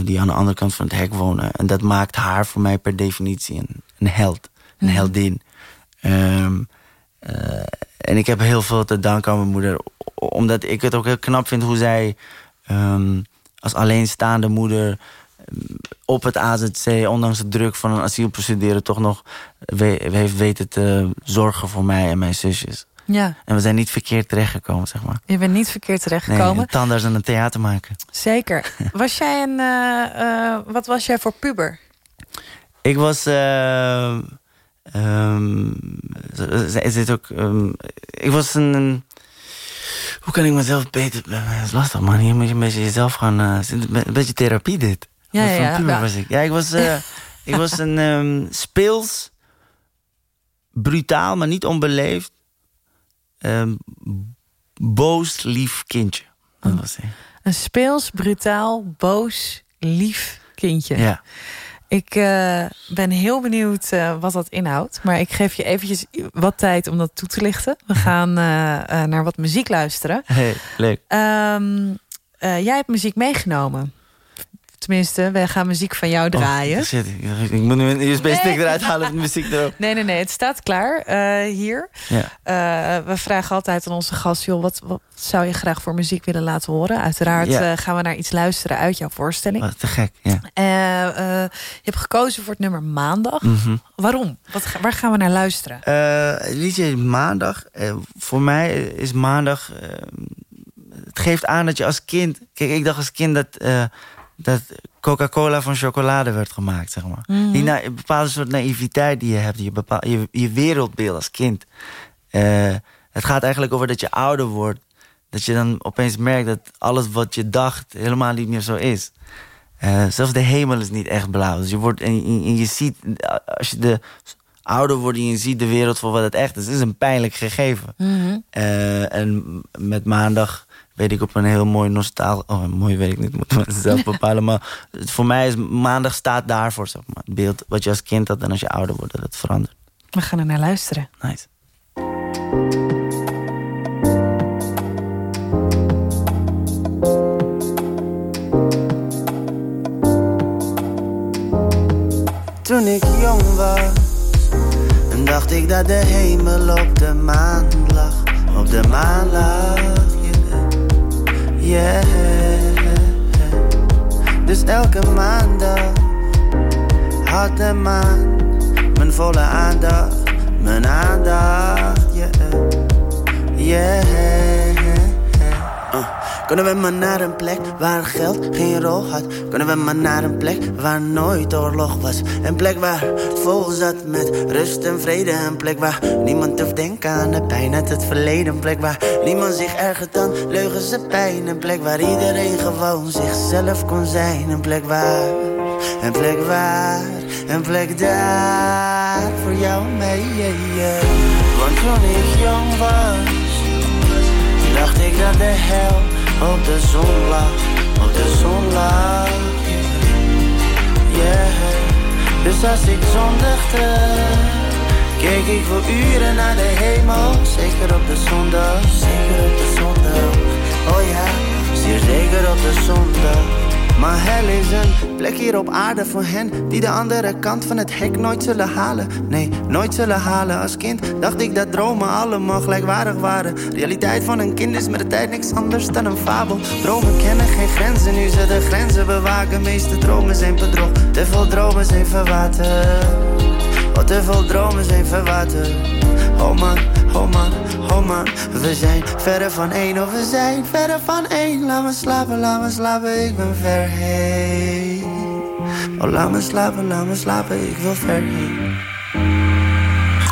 E: die aan de andere kant van het hek wonen. En dat maakt haar voor mij per definitie een, een held, een mhm. heldin. Um, uh, en ik heb heel veel te danken aan mijn moeder. Omdat ik het ook heel knap vind hoe zij um, als alleenstaande moeder ehm, op het AZC, ondanks de druk van een asielprocedure, toch nog we heeft weten te zorgen voor mij en mijn zusjes.
D: Ja.
E: En we zijn niet verkeerd terechtgekomen, zeg maar.
D: Je bent niet verkeerd terechtgekomen. Nee,
E: tandarts en een theater maken.
D: Zeker. Was jij een... Uh, uh, wat was jij voor puber?
E: Ik was... Uh, um, is dit ook... Um, ik was een. Hoe kan ik mezelf beter... Het is lastig, man. Hier moet je een beetje jezelf gaan... een beetje therapie, dit.
D: Ja, ja, ja.
E: Puber was ik. Ja, ik was... ik was een um, speels... Brutaal, maar niet onbeleefd um, boos, lief kindje. Dat was hij.
D: Een speels, brutaal, boos, lief kindje.
E: Ja.
D: Ik uh, ben heel benieuwd uh, wat dat inhoudt. Maar ik geef je eventjes wat tijd om dat toe te lichten. We gaan uh, naar wat muziek luisteren.
E: Hey, leuk.
D: Um, jij hebt muziek meegenomen. Tenminste, wij gaan muziek van jou oh, draaien.
E: Oh, shit, ik moet nu een USB-stick nee. eruit halen de muziek erop.
D: Nee, nee, nee. Het staat klaar uh, hier.
E: Ja.
D: Uh, we vragen altijd aan onze gast... Joh, wat, wat, zou je graag voor muziek willen laten horen? Uiteraard ja. uh, gaan we naar iets luisteren uit jouw voorstelling.
E: Wat te gek, ja.
D: je hebt gekozen voor het nummer Maandag. Mm -hmm. Waarom? Wat, waar gaan we naar luisteren?
E: liedje Maandag. voor mij is Maandag... het geeft aan dat je als kind... Kijk, ik dacht als kind dat dat Coca-Cola van chocolade werd gemaakt, zeg maar. Mm Die na, een bepaalde soort naïviteit die je hebt, je, bepaal, je, je wereldbeeld als kind. Uh, het gaat eigenlijk over dat je ouder wordt. Dat je dan opeens merkt dat alles wat je dacht helemaal niet meer zo is. Uh, zelfs de hemel is niet echt blauw. Dus je wordt en, en je ziet, als je de ouder wordt en je ziet de wereld voor wat het echt is, is een pijnlijk gegeven.
D: Mm -hmm.
E: uh, en met maandag weet ik op een heel mooi nostal... Oh, mooi weet ik niet, moet ik zelf bepalen. Maar voor mij is maandag staat daarvoor, zeg maar. Het beeld wat je als kind had en als je ouder wordt, dat het verandert.
D: We gaan er naar luisteren.
E: Nice. Toen ik jong was, dacht ik dat de hemel op de maan lag. Op de maan lag Dus elke maandag had de maan mijn volle aandacht, mijn aandacht. Yeah. Kunnen we maar naar een plek waar geld geen rol had? Kunnen we maar naar een plek waar nooit oorlog was? Een plek waar vol zat met rust en vrede. Een plek waar niemand hoeft denken aan de pijn uit het verleden. Een plek waar niemand zich ergert dan leugens en pijn. Een plek waar iedereen gewoon zichzelf kon zijn. Een plek waar, een plek waar, een plek daar voor jou mee. Want toen ik jong was, dacht ik dat de hel op de zon lag, op de zon lag. Yeah, dus als ik zondigde, keek ik voor uren naar de hemel. Zeker op de zondag, zeker op de zondag. Oh ja, zeer zeker op de zondag. Maar hel is een plek hier op aarde voor hen die de andere kant van het hek nooit zullen halen. Nee, nooit zullen halen. Als kind dacht ik dat dromen allemaal gelijkwaardig waren. Realiteit van een kind is met de tijd niks anders dan een fabel. Dromen kennen geen grenzen, nu ze de grenzen bewaken. Meeste dromen zijn bedrog, te veel dromen zijn verwaterd. Oh, te veel dromen zijn verwaterd. Oh man, oh man, oh man. We zijn verder van één, of we zijn verder van één. Laat me slapen, laat me slapen, ik ben ver heen. Oh laat me slapen, laat me slapen, ik wil ver heen.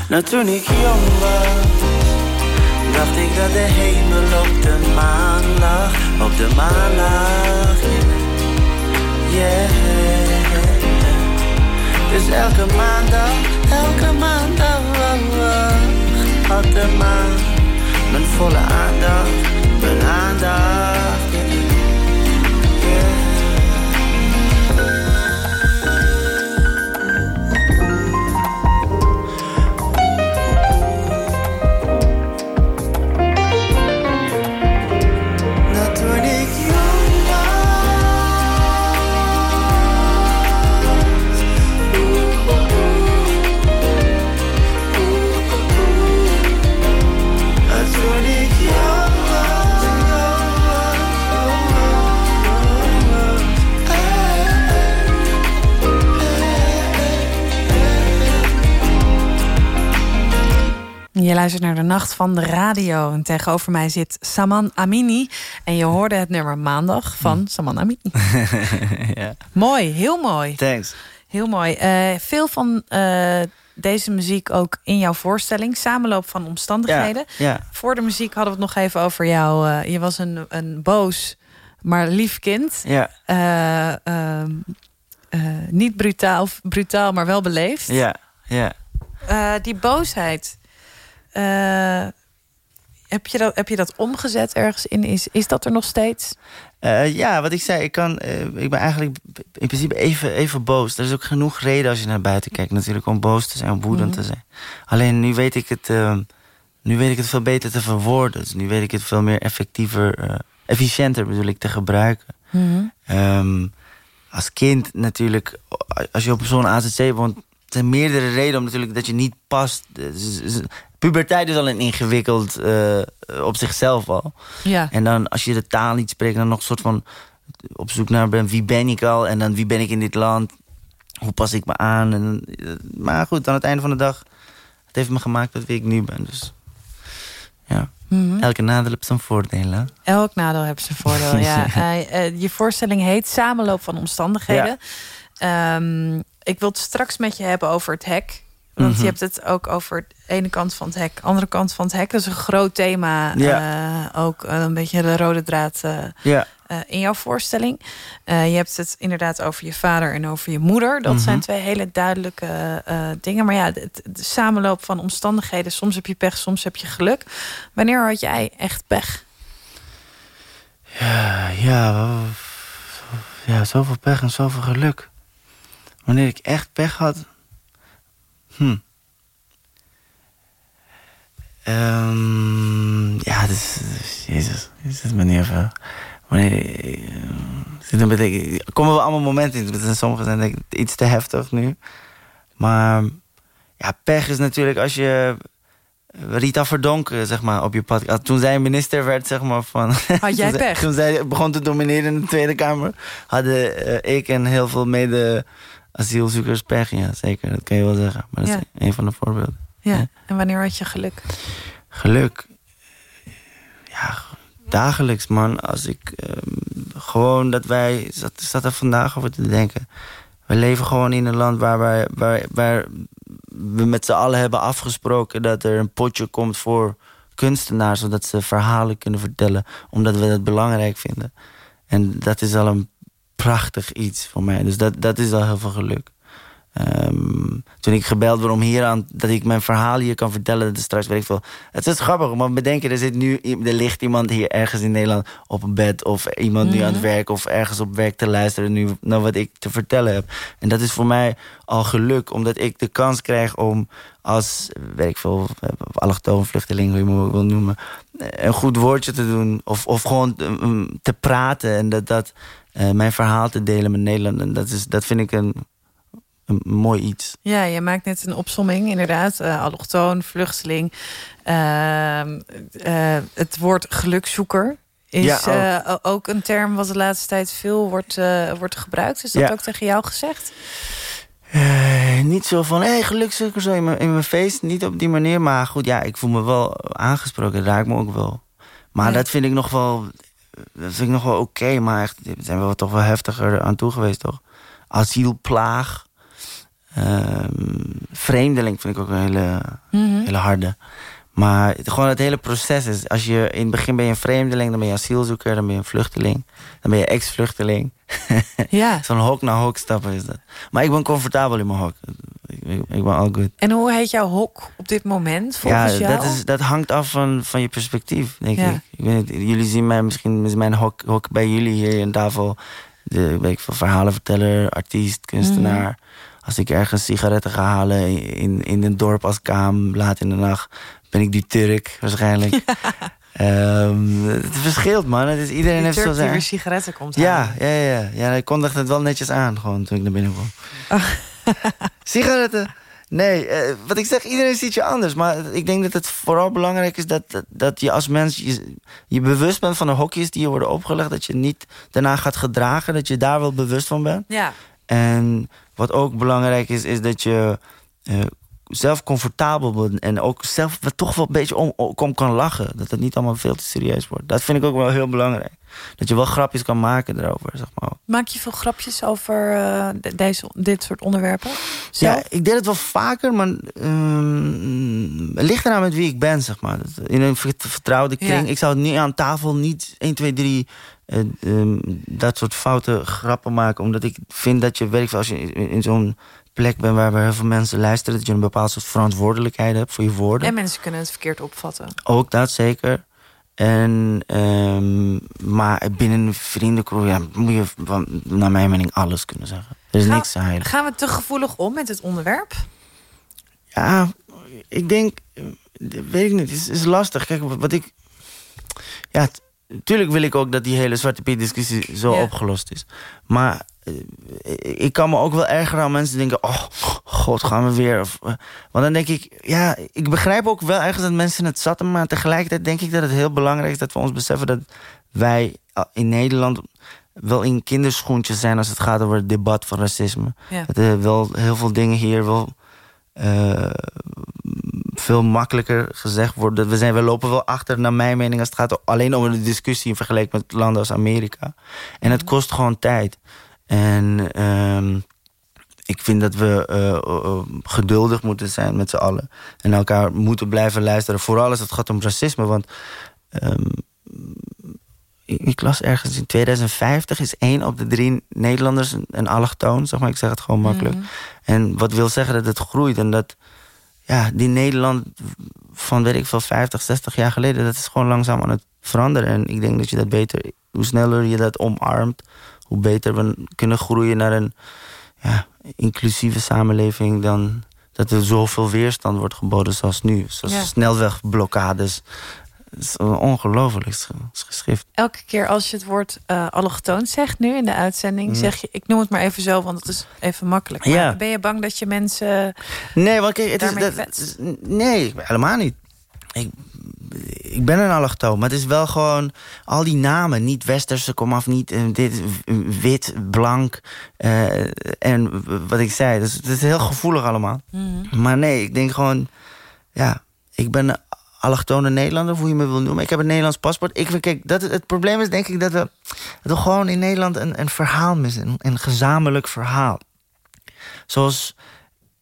E: Nou toen ik jong was dacht ik dat de hemel op de maan lag, op de maan lag. Yeah. Dus elke maandag, elke maandag had de maan mijn volle aandacht, mijn aandacht.
D: Je luistert naar de Nacht van de Radio. En tegenover mij zit Saman Amini. En je hoorde het nummer Maandag van hm. Saman Amini. ja. Mooi, heel mooi.
E: Thanks.
D: Heel mooi. Uh, veel van uh, deze muziek ook in jouw voorstelling. Samenloop van omstandigheden.
E: Ja, ja.
D: Voor de muziek hadden we het nog even over jou. Uh, je was een, een boos, maar lief kind.
E: Ja.
D: Ehm, niet brutaal, brutaal, maar wel beleefd.
E: Ja, ja.
D: die boosheid... Uh, heb, je dat, heb je dat omgezet ergens in? Is, is dat er nog steeds?
E: Uh, ja, wat ik zei, ik, kan, uh, ik ben eigenlijk in principe even, even boos. Er is ook genoeg reden als je naar buiten kijkt natuurlijk... om boos te zijn, om woedend mm -hmm. te zijn. Alleen nu weet ik het, nu weet ik het veel beter te verwoorden. Dus nu weet ik het veel meer effectiever, efficiënter bedoel ik, te gebruiken.
D: Mm -hmm.
E: um, als kind natuurlijk, als je op zo'n AZC woont... zijn meerdere redenen om natuurlijk dat je niet past puberteit is al een ingewikkeld uh, op zichzelf al.
D: Ja.
E: En dan als je de taal niet spreekt, dan nog een soort van op zoek naar ben, wie ben ik al en dan wie ben ik in dit land. Hoe pas ik me aan? En, maar goed, aan het einde van de dag, het heeft me gemaakt tot wie ik nu ben. Dus ja.
D: Mm -hmm.
E: Elke nadeel heeft zijn voordelen.
D: Elk nadeel heeft zijn voordeel, ja. uh, je voorstelling heet Samenloop van omstandigheden. Ja. Um, ik wil het straks met je hebben over het hek. Want mm -hmm. je hebt het ook over de ene kant van het hek, andere kant van het hek. Dat is een groot thema. Uh, ook een beetje de rode draad uh, uh, in jouw voorstelling. je hebt het inderdaad over je vader en over je moeder. Dat
E: Mhm.
D: zijn twee hele duidelijke dingen. Maar ja, de, de, samenloop van omstandigheden. Soms heb je pech, soms heb je geluk. Wanneer had jij echt pech?
E: Ja, ja, ja zoveel pech en zoveel geluk. Wanneer ik echt pech had... Hm. Um, ja, dus, jezus, is het me niet even. Wanneer, uh, er komen wel allemaal momenten in. Sommige zijn denk ik iets te heftig nu. Maar ja, pech is natuurlijk als je Rita Verdonk, zeg maar, op je pad. Toen zij minister werd, zeg maar, van...
D: Had jij
E: toen
D: pech?
E: Zij, toen zij begon te domineren in de Tweede Kamer... hadden uh, ik en heel veel mede asielzoekers pech. Ja, zeker. Dat kan je wel zeggen. Maar dat
D: Ja.
E: is een van de voorbeelden.
D: Ja.
E: Ja.
D: En wanneer had je geluk?
E: Geluk. Ja, dagelijks, man. Als ik ehm, gewoon dat wij. Ik zat, zat er vandaag over te denken. We leven gewoon in een land waar, wij, waar, waar we met z'n allen hebben afgesproken dat er een potje komt voor kunstenaars, zodat ze verhalen kunnen vertellen, omdat we dat belangrijk vinden. En dat is al een prachtig iets voor mij. Dus dat, dat is al heel veel geluk. Ehm, toen ik gebeld word om hier aan dat ik mijn verhaal hier kan vertellen, dat is straks weet ik veel. Het is grappig, maar bedenken, er zit nu er ligt iemand hier ergens in Nederland op een bed of iemand nu aan het werk of ergens op werk te luisteren nu naar wat ik te vertellen heb. En dat is voor mij al geluk, omdat ik de kans krijg om als, weet ik veel, allochtoon vluchteling, hoe je me ook wil noemen, een goed woordje te doen of, of gewoon um, te praten en dat, dat uh, mijn verhaal te delen met Nederland. En dat, is, dat vind ik een een mooi iets.
D: Ja, je maakt net een opsomming, inderdaad. Uh, allochtoon, vluchteling. Uh, uh, het woord gelukzoeker is
E: Ja,
D: ook. ook een term wat de laatste tijd veel wordt, eh, wordt gebruikt. Is dat
E: Ja.
D: ook tegen jou gezegd?
E: Eh, niet zo van, hé, hey, gelukzoeker zo in mijn, in mijn feest. Niet op die manier, maar goed, ja, ik voel me wel aangesproken. Dat raakt me ook wel. Maar
D: Ja.
E: dat vind ik nog wel, dat vind ik nog wel oké. maar echt, zijn we toch wel heftiger aan toe geweest, toch? Asielplaag. Ehm, vreemdeling vind ik ook een hele,
D: Mhm.
E: hele harde. Maar gewoon het hele proces is... Als je, in het begin ben je een vreemdeling, dan ben je asielzoeker... dan ben je een vluchteling, dan ben je ex-vluchteling.
D: Ja.
E: Zo'n hok naar hok stappen is dat. Maar ik ben comfortabel in mijn hok. Ik, ik, ben all good.
D: En hoe heet jouw hok op dit moment,
E: Ja,
D: volgens jou?
E: dat, is, dat hangt af van, van je perspectief, denk
D: Ja.
E: ik. ik weet niet, jullie zien mij misschien... is mijn hok, hok bij jullie hier in tafel... De, weet ik veel, verhalenverteller, artiest, kunstenaar...
D: Mhm.
E: Als ik ergens sigaretten ga halen in, in een dorp als Kaam, laat in de nacht, ben ik die Turk waarschijnlijk. Ehm, het verschilt, man. Het is, iedereen
D: Die
E: heeft zo zijn.
D: weer sigaretten komt
E: Ja, ja, ja. Ja, hij kondigde het wel netjes aan, gewoon toen ik naar binnen kwam. Sigaretten. Nee, eh, wat ik zeg, iedereen ziet je anders. Maar ik denk dat het vooral belangrijk is dat, dat, dat je als mens je, je bewust bent van de hokjes die je worden opgelegd. Dat je niet daarna gaat gedragen, dat je daar wel bewust van bent.
D: Ja.
E: En wat ook belangrijk is, is dat je eh, zelf comfortabel bent. En ook zelf toch wel een beetje om, om kan lachen. Dat het niet allemaal veel te serieus wordt. Dat vind ik ook wel heel belangrijk. Dat je wel grapjes kan maken erover, zeg maar.
D: Maak je veel grapjes over eh, de- deze, dit soort onderwerpen? Zelf?
E: Ja, ik deed het wel vaker, maar ehm, het ligt eraan met wie ik ben, zeg maar. In een vert- vertrouwde kring.
D: Ja.
E: Ik zou niet aan tafel niet 1, 2, 3 eh, ehm, dat soort foute grappen maken. Omdat ik vind dat je, veel, als je in, in zo'n plek bent waar heel veel mensen luisteren, dat je een bepaald soort verantwoordelijkheid hebt voor je woorden.
D: En mensen kunnen het verkeerd opvatten.
E: Ook dat zeker. En, ehm, maar binnen een vriendenkroeg ja, moet je, van- naar mijn mening, alles kunnen zeggen. Er is
D: Gaan-
E: niks heilig.
D: Gaan we te gevoelig om met het onderwerp?
E: Ja, ik denk, eh, weet ik niet, het is, is lastig. Kijk, wat wat ik, ja, t- tuurlijk wil ik ook dat die hele Zwarte Piet discussie zo
D: Ja.
E: opgelost is. Maar eh, ik kan me ook wel ergeren aan mensen die denken, oh, god, gaan we weer. Of, eh, want dan denk ik, ja, ik begrijp ook wel ergens dat mensen het zatten, maar tegelijkertijd denk ik dat het heel belangrijk is dat we ons beseffen dat wij eh, in Nederland wel in kinderschoentjes zijn als het gaat over het debat van racisme.
D: Ja.
E: Dat er wel heel veel dingen hier wel eh, veel makkelijker gezegd worden. We, zijn, we lopen wel achter, naar mijn mening, als het gaat alleen over de discussie in vergelijking met landen als Amerika. En het kost gewoon tijd. En ehm, ik vind dat we eh, eh, geduldig moeten zijn met z'n allen. En elkaar moeten blijven luisteren. Vooral als het gaat om racisme. Want ehm, ik las ergens in 2050 is één op de drie Nederlanders een, een allochtoon. Zeg maar, ik zeg het gewoon makkelijk. En wat wil zeggen dat het groeit. En dat ja, die Nederland van, weet ik veel, 50, 60 jaar geleden... dat is gewoon langzaam aan het veranderen. En ik denk dat je dat beter... hoe sneller je dat omarmt... hoe beter we kunnen groeien naar een ja, inclusieve samenleving... dan dat er zoveel weerstand wordt geboden zoals nu. Zoals
D: Ja.
E: snelwegblokkades. Het is ongelooflijk sch- geschrift.
D: Elke keer als je het woord eh allochtoon zegt nu in de uitzending... zeg je, ik noem het maar even zo, want het is even makkelijk. Maar
E: Ja.
D: ben je bang dat je mensen...
E: Nee, want kijk, het is, dat, nee, helemaal niet. Ik, ik ben een allochtoon, maar het is wel gewoon al die namen. Niet westerse, kom af, niet eh, dit, wit, blank. eh, en wat ik zei, dus het is heel gevoelig allemaal. Maar nee, ik denk gewoon, ja, ik ben allochtone Nederlander, hoe je me wil noemen. Ik heb een Nederlands paspoort. Ik, kijk, dat, het probleem is denk ik dat we, dat we gewoon in Nederland een, een verhaal missen. Een, een gezamenlijk verhaal. Zoals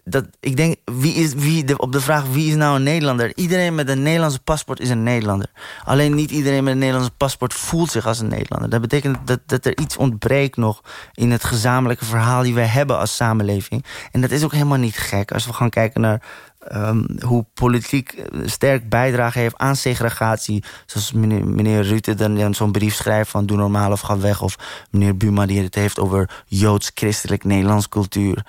E: dat ik denk, wie is, wie, op de vraag wie is nou een Nederlander? Iedereen met een Nederlandse paspoort is een Nederlander. Alleen niet iedereen met een Nederlandse paspoort voelt zich als een Nederlander. Dat betekent dat, dat er iets ontbreekt nog in het gezamenlijke verhaal die wij hebben als samenleving. En dat is ook helemaal niet gek als we gaan kijken naar ehm, hoe politiek eh, sterk bijdrage heeft aan segregatie. Zoals meneer, meneer Rutte dan, dan zo'n brief schrijft van doe normaal of ga weg. Of meneer Buma die het heeft over joods-christelijk Nederlands cultuur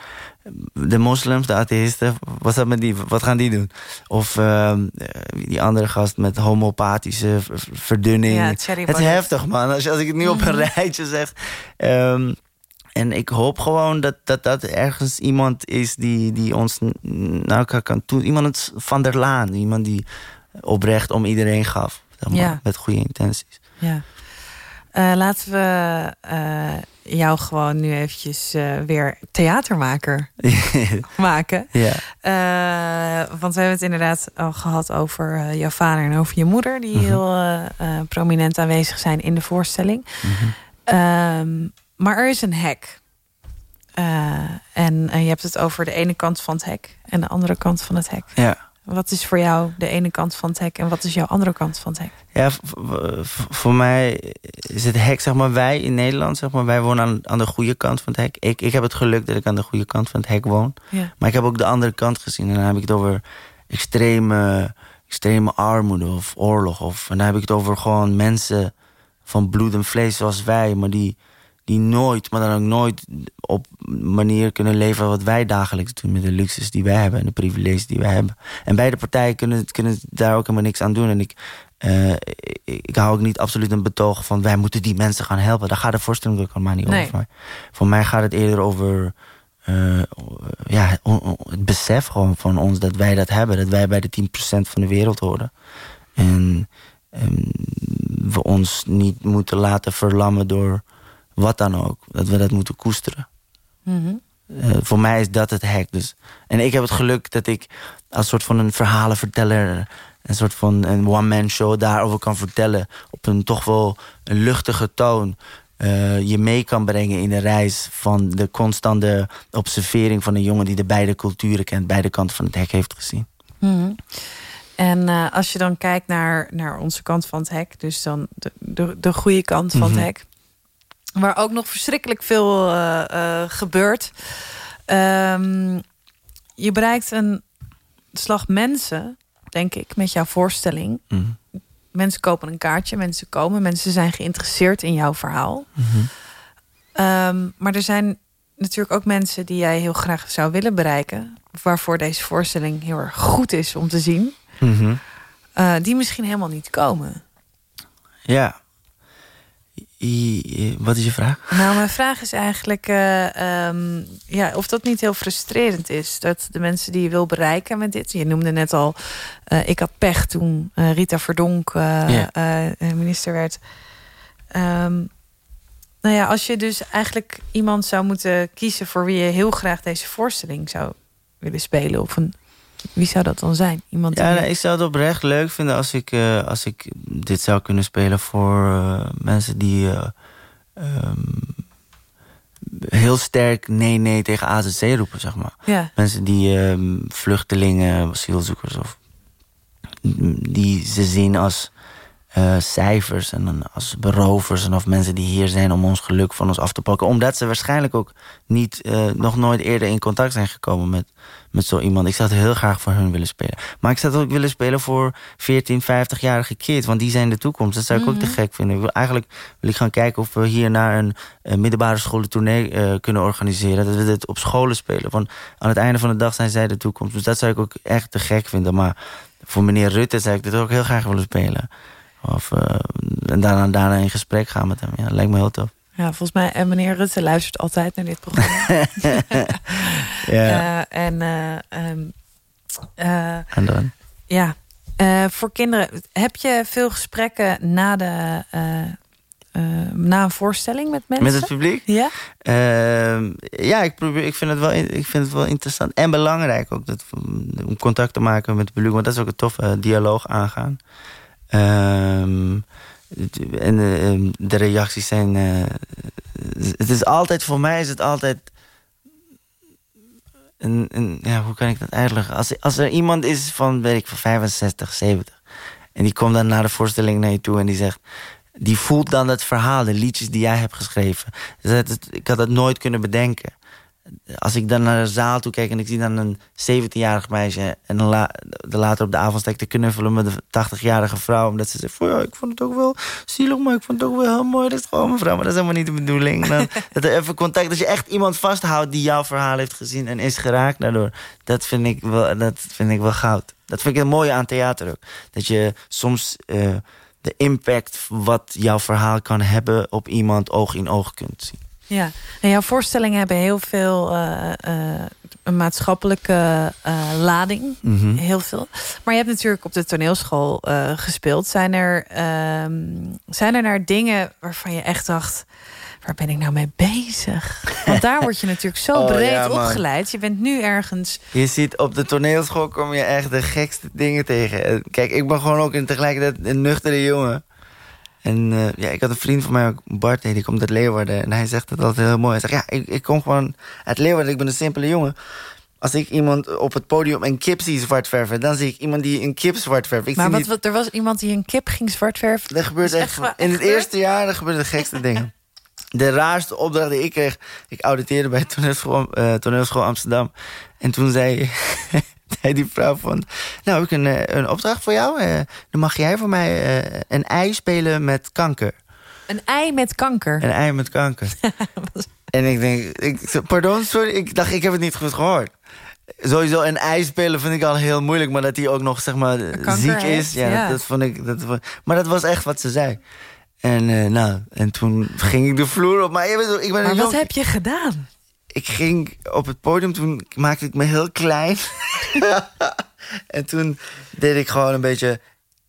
E: de moslims, de atheïsten, wat, dat met die, wat gaan die doen? Of ehm, eh, die andere gast met homopathische verdunning.
D: Ja,
E: het is heftig, man. Als, je- als ik het nu op een rijtje zeg. Ehm, en ik hoop gewoon dat dat, dat ergens iemand is die, die ons naar elkaar kan doen. Iemand van der Laan. Iemand die oprecht om iedereen gaf. Zeg maar,
D: Ja.
E: Met goede intenties.
D: Ja. Eh, laten we eh, jou gewoon nu eventjes eh, weer theatermaker maken.
E: ja.
D: Want we hebben het inderdaad al gehad over jouw vader en over je moeder... die
E: Mhm.
D: heel prominent aanwezig zijn in de voorstelling.
E: Mhm.
D: Ehm, maar er is een hek. Eh, en je hebt het over de ene kant van het hek... en de andere kant van het hek.
E: Ja.
D: Wat is voor jou de ene kant van het hek en wat is jouw andere kant van het hek?
E: Ja, voor mij is het hek, zeg maar, wij in Nederland, zeg maar, wij wonen aan, aan de goede kant van het hek. Ik, ik heb het geluk dat ik aan de goede kant van het hek woon.
D: Ja.
E: Maar ik heb ook de andere kant gezien. En dan heb ik het over extreme, extreme armoede of oorlog. Of, en dan heb ik het over gewoon mensen van bloed en vlees zoals wij, maar die, die nooit, maar dan ook nooit op manier kunnen leven wat wij dagelijks doen met de luxes die wij hebben en de privileges die wij hebben. En beide partijen kunnen, kunnen daar ook helemaal niks aan doen. En ik, uh, ik, ik, hou ook niet absoluut een betoog van wij moeten die mensen gaan helpen. Daar gaat de voorstelling ook allemaal niet
D: Nee.
E: over. Voor mij gaat het eerder over uh, ja, het besef gewoon van ons dat wij dat hebben. Dat wij bij de 10% van de wereld horen. En um, we ons niet moeten laten verlammen door wat dan ook. Dat we dat moeten koesteren.
D: Mhm.
E: Uh, voor mij is dat het hek. Dus. En ik heb het geluk dat ik als soort van een verhalenverteller... een soort van een one-man show daarover kan vertellen... op een toch wel een luchtige toon... Uh, je mee kan brengen in de reis van de constante observering van een jongen... die de beide culturen kent, beide kanten van het hek heeft gezien.
D: Mhm. En uh, als je dan kijkt naar, naar onze kant van het hek... dus dan de, de, de goede kant van
E: Mhm.
D: het hek... waar ook nog verschrikkelijk veel uh, uh, gebeurt... Um, je bereikt een slag mensen, denk ik, met jouw voorstelling.
E: Mm.
D: Mensen kopen een kaartje, mensen komen, mensen zijn geïnteresseerd in jouw verhaal.
E: Mm -hmm.
D: um, maar er zijn natuurlijk ook mensen die jij heel graag zou willen bereiken, waarvoor deze voorstelling heel erg goed is om te zien,
E: mm -hmm.
D: uh, die misschien helemaal niet komen.
E: Ja. I, wat is je vraag?
D: Nou, mijn vraag is eigenlijk uh, um, ja, of dat niet heel frustrerend is. Dat de mensen die je wil bereiken met dit. Je noemde net al, uh, ik had pech toen uh, Rita Verdonk yeah. minister werd. Um, nou ja, als je dus eigenlijk iemand zou moeten kiezen voor wie je heel graag deze voorstelling zou willen spelen. Of een, wie zou dat dan zijn? Iemand
E: ja,
D: die...
E: nee, ik zou het oprecht leuk vinden als ik, uh, als ik dit zou kunnen spelen voor uh, mensen die uh, um, heel sterk nee, nee tegen AZC roepen, zeg maar.
D: Ja.
E: Mensen die um, vluchtelingen, asielzoekers of die ze zien als uh, cijfers en als berovers en of mensen die hier zijn om ons geluk van ons af te pakken. Omdat ze waarschijnlijk ook niet, uh, nog nooit eerder in contact zijn gekomen met, met zo iemand. Ik zou het heel graag voor hun willen spelen. Maar ik zou het ook willen spelen voor 14, 50-jarige kids, want die zijn de toekomst. Dat zou ik mm -hmm. ook te gek vinden. Ik wil, eigenlijk wil ik gaan kijken of we hier naar een, een middelbare scholentournee uh, kunnen organiseren. Dat we dit op scholen spelen. Want aan het einde van de dag zijn zij de toekomst. Dus dat zou ik ook echt te gek vinden. Maar voor meneer Rutte zou ik dit ook heel graag willen spelen. Of en daarna, daarna in gesprek gaan met hem. Ja, lijkt me heel tof.
D: Ja, volgens mij, en meneer Rutte luistert altijd naar dit programma.
E: ja.
D: Uh, en, uh, um,
E: en dan?
D: Ja, voor kinderen. Heb je veel gesprekken na, de, na een voorstelling met mensen?
E: Met het publiek?
D: Ja.
E: Ehm, ja, ik, probeer, ik, vind het wel, ik vind het wel interessant en belangrijk ook dat, om contact te maken met het publiek. Want dat is ook een toffe dialoog aangaan. Um, en uh, de reacties zijn. Uh, het is altijd, voor mij is het altijd. Een, ja, hoe kan ik dat uitleggen? Als, als er iemand is van, weet ik, van 65, 70. En die komt dan naar de voorstelling naar je toe en die zegt. Die voelt dan het verhaal, de liedjes die jij hebt geschreven. Dus het, ik had dat nooit kunnen bedenken als ik dan naar de zaal toe kijk en ik zie dan een 17-jarig meisje... en la, de later op de avond sta ik te knuffelen met een 80-jarige vrouw... omdat ze zegt, ja, ik vond het ook wel zielig, maar ik vond het ook wel heel mooi. Dat is gewoon mevrouw, maar dat is helemaal niet de bedoeling. Dan, dat er even contact, dat je echt iemand vasthoudt die jouw verhaal heeft gezien... en is geraakt daardoor, dat vind ik wel, dat vind ik wel goud. Dat vind ik het mooie aan theater ook. Dat je soms uh, de impact wat jouw verhaal kan hebben... op iemand oog in oog kunt zien.
D: Ja, en jouw voorstellingen hebben heel veel uh, uh, een maatschappelijke uh, lading.
E: Mm -hmm.
D: Heel veel. Maar je hebt natuurlijk op de toneelschool gespeeld. Zijn er, zijn er naar dingen waarvan je echt dacht... waar ben ik nou mee bezig? Want daar word je natuurlijk zo
E: oh,
D: breed
E: ja,
D: opgeleid. Je bent nu ergens...
E: Je ziet op de toneelschool kom je echt de gekste dingen tegen. Kijk, ik ben gewoon ook in tegelijkertijd een nuchtere jongen. En uh, ja, ik had een vriend van mij, Bart, die komt uit Leeuwarden. En hij zegt het altijd heel mooi. Hij zegt, ja, ik, ik kom gewoon uit Leeuwarden. Ik ben een simpele jongen. Als ik iemand op het podium een kip zie zwart verven... dan zie ik iemand die een kip zwart verft. Ik
D: Maar wat,
E: niet,
D: wat, er was iemand die een kip ging zwartverven.
E: er gebeurt
D: Is
E: echt, in het eerste jaar er gebeurden de gekste dingen. De raarste opdracht die ik kreeg... Ik auditeerde bij toneelschool, eh, toneelschool Amsterdam. En toen zei, zei die vrouw van... Nou, heb ik een, eh, een opdracht voor jou. eh, dan mag jij voor mij eh, een ei spelen met kanker.
D: Een ei met kanker.
E: Een ei met kanker. en ik denk, ik, pardon, sorry, ik dacht, ik heb het niet goed gehoord. Sowieso een ei spelen vind ik al heel moeilijk, maar dat hij ook nog zeg maar
D: Kanker
E: ziek
D: heeft,
E: is, ja,
D: ja.
E: Dat, dat vond ik. Dat, maar dat was echt wat ze zei. En nou, en toen ging ik de vloer op, maar je weet, ik ben
D: Maar wat
E: jong-
D: heb je gedaan?
E: Ik ging op het podium, toen maakte ik me heel klein. en toen deed ik gewoon een beetje.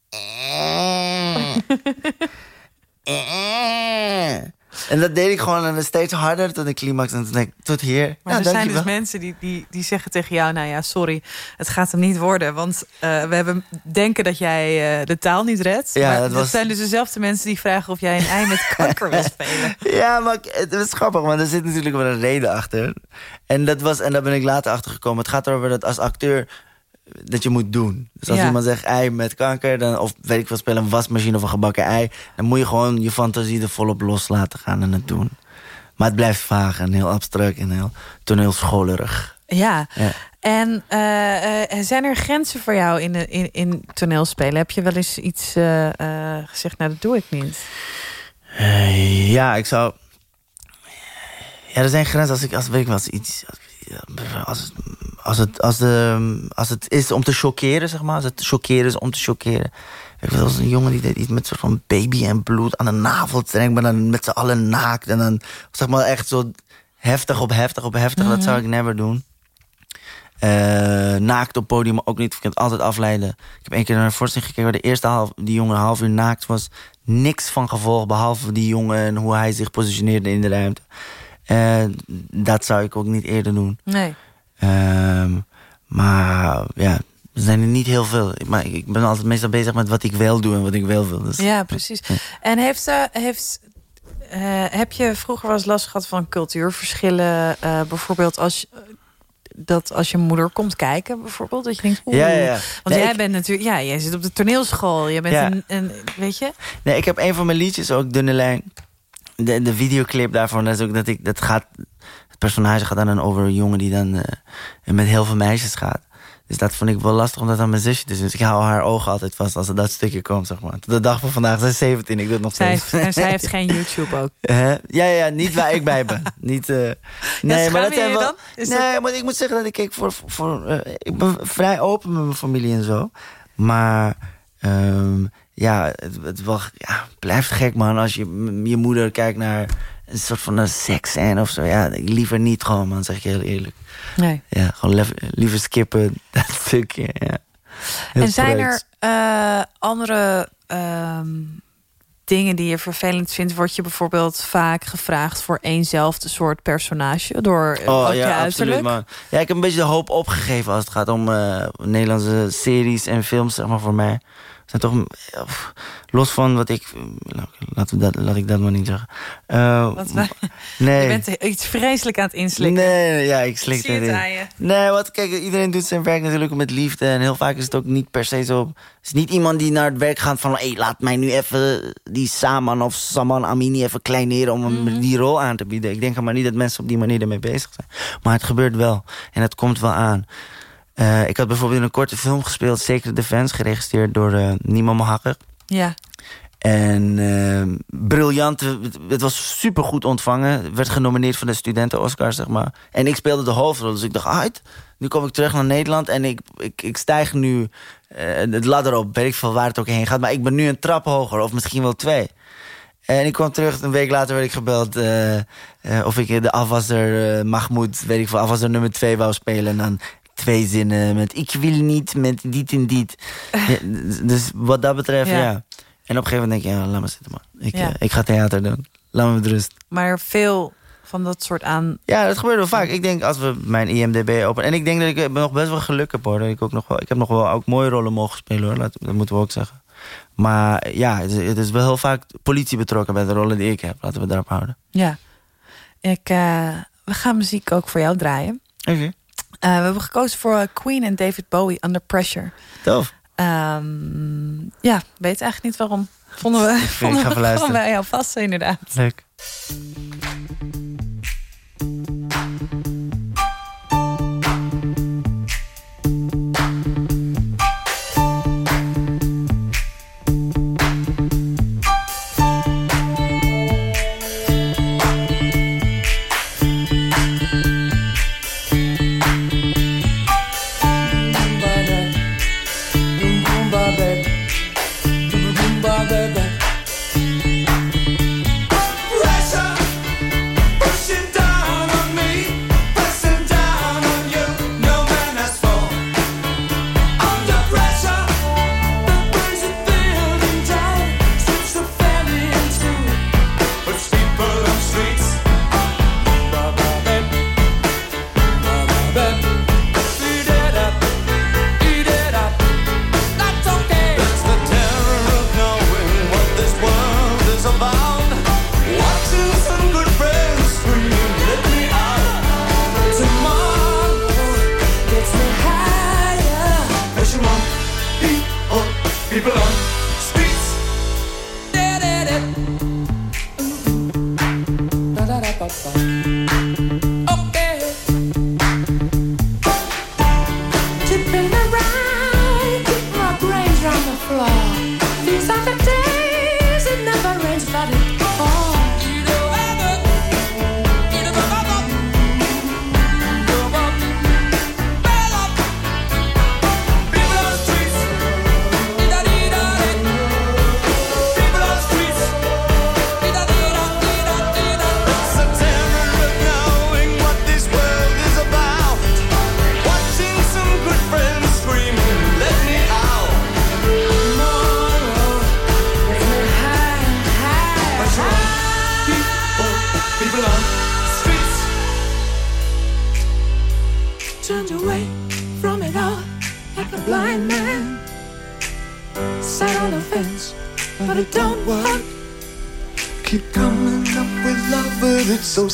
E: En dat deed ik gewoon en steeds harder tot de climax. En toen denk ik, tot hier.
D: Maar
E: Ja,
D: er zijn dus mensen die, die, die zeggen tegen jou... nou ja, sorry, het gaat hem niet worden. Want eh, we hebben denken dat jij eh, de taal niet redt.
E: Ja,
D: maar
E: dat
D: dat
E: was-
D: zijn dus dezelfde mensen die vragen... of jij een ei met kanker wil spelen.
E: Ja, maar het is grappig, want er zit natuurlijk wel een reden achter. En, dat was, en daar ben ik later achter gekomen. Het gaat erover dat als acteur dat je moet doen. Dus als
D: Ja.
E: iemand zegt ei met kanker, dan, of weet ik veel, speel een wasmachine of een gebakken ei... dan moet je gewoon je fantasie er volop los laten gaan en het doen. Maar het blijft vaag en heel abstract en heel toneelscholerig.
D: Ja,
E: Ja.
D: en eh, eh, zijn er grenzen voor jou in, de- in, in toneelspelen? Heb je wel eens iets eh, gezegd, nou dat doe ik niet?
E: Ja, ik zou... Ja, er zijn grenzen als ik, als weet ik wat, iets... Als het, als, het, als, de, als het is om te chockeren, zeg maar. Als het chockeren is om te chockeren. Ik als een jongen die deed iets met soort van baby en bloed aan de navelstreng. Maar dan met z'n allen naakt. En dan zeg maar echt zo heftig op heftig op heftig. Dat zou ik never doen. Eh, naakt op podium ook niet. Ik kan het altijd afleiden. Ik heb één keer naar een voorstelling gekeken... waar de eerste half, die jongen half uur naakt was. Niks van gevolg, behalve die jongen... en hoe hij zich positioneerde in de ruimte. Eh, dat zou ik ook niet eerder doen.
D: Nee.
E: Ehm, maar ja, er zijn er niet heel veel. Maar ik ben altijd meestal bezig met wat ik wel doe en wat ik wel wil. Dus,
D: Ja, precies. En heeft, eh, heeft, eh, heb je vroeger wel eens last gehad van cultuurverschillen? bijvoorbeeld als, dat als je moeder komt kijken, bijvoorbeeld. Dat je denkt, oeh.
E: Ja, ja, ja.
D: Want
E: Nee,
D: jij
E: ik-
D: bent natuurlijk, ja, jij zit op de toneelschool. Je bent
E: Ja.
D: een, een, weet je?
E: Nee, ik heb een van mijn liedjes ook, Dunne Lijn. De, de videoclip daarvan, dat is ook dat ik, dat gaat, het personage gaat dan over een jongen die dan eh, met heel veel meisjes gaat. Dus dat vond ik wel lastig om dat aan mijn zusje te doen. Dus ik hou haar ogen altijd vast als er dat stukje komt, zeg maar. Tot de dag van vandaag, zij is 17, ik doe het nog
D: Zij,
E: steeds.
D: heeft- en zij heeft geen YouTube ook.
E: Hè? ja, ja, ja, niet waar ik bij ben. niet, eh, nee,
D: je
E: zijn
D: je
E: wel. nee, maar ik moet zeggen dat ik kijk voor. voor eh, ik ben vrij open met mijn familie en zo. Maar ehm, ja, het, het wel, ja, blijft gek, man. Als je je moeder kijkt naar een soort van een seksscène of zo. Ja, liever niet gewoon, man, zeg ik je heel eerlijk.
D: Nee.
E: Ja, gewoon liever skippen dat stukje. Ja.
D: En zijn er eh, andere ehm, dingen die je vervelend vindt? Word je bijvoorbeeld vaak gevraagd voor éénzelfde soort personage? Door eh, ook
E: Oh
D: je
E: ja,
D: uiterlijk?
E: absoluut, man. Ja, ik heb een beetje de hoop opgegeven als het gaat om eh, Nederlandse series en films, zeg maar, voor mij. Zijn toch, los van wat ik... Laten we dat, laat ik dat maar niet zeggen. Eh,
D: Wat wij-
E: nee.
D: Je bent iets vreselijk aan het inslikken.
E: Nee, ja, ik slik
D: Zie het
E: erin.
D: aan je.
E: Nee, wat, kijk, iedereen doet zijn werk natuurlijk met liefde. En heel vaak is het ook niet per se zo... Het is niet iemand die naar het werk gaat van... hé, laat mij nu even die Saman of Saman Amini even kleineren... om hem die rol aan te bieden. Ik denk maar niet dat mensen op die manier ermee bezig zijn. Maar het gebeurt wel. En het komt wel aan. Eh, ik had bijvoorbeeld in een korte film gespeeld... Sacred Defense, geregistreerd door uh, Nima Mohakker.
D: Ja.
E: En uh, briljant. Het, was super goed ontvangen. Werd genomineerd voor de studenten Oscar, zeg maar. En ik speelde de hoofdrol. Dus ik dacht, uit. Nu kom ik terug naar Nederland. En ik, ik, ik stijg nu uh, het ladder op. Weet ik veel waar het ook heen gaat. Maar ik ben nu een trap hoger. Of misschien wel twee. En ik kwam terug. Een week later werd ik gebeld. Uh, of ik de afwasser Mahmoud, weet ik veel, afwasser nummer twee wou spelen. En dan twee zinnen met ik wil niet, met dit en dit. ja, dus wat dat betreft, ja. ja. En op een gegeven moment denk je, ja, laat me zitten man. Ik, ja. uh, ik ga theater doen. Laat me met rust.
D: Maar veel van dat soort aan...
E: Ja, dat gebeurt wel vaak. Ik denk als we mijn IMDB openen... En ik denk dat ik nog best wel geluk heb hoor. Dat ik, ook nog wel, ik heb nog wel ook mooie rollen mogen spelen hoor. Dat, dat moeten we ook zeggen. Maar ja, het is, het is, wel heel vaak politie betrokken bij de rollen die ik heb. Laten we daarop houden.
D: Ja. Ik, uh, we gaan muziek ook voor jou draaien.
E: Oké. Okay.
D: We hebben gekozen voor Queen en David Bowie, Under Pressure.
E: Tof.
D: Um, ja, weet eigenlijk niet waarom. Vonden we, vonden we bij jou vast, inderdaad.
E: Leuk.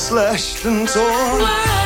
F: Slashed and torn.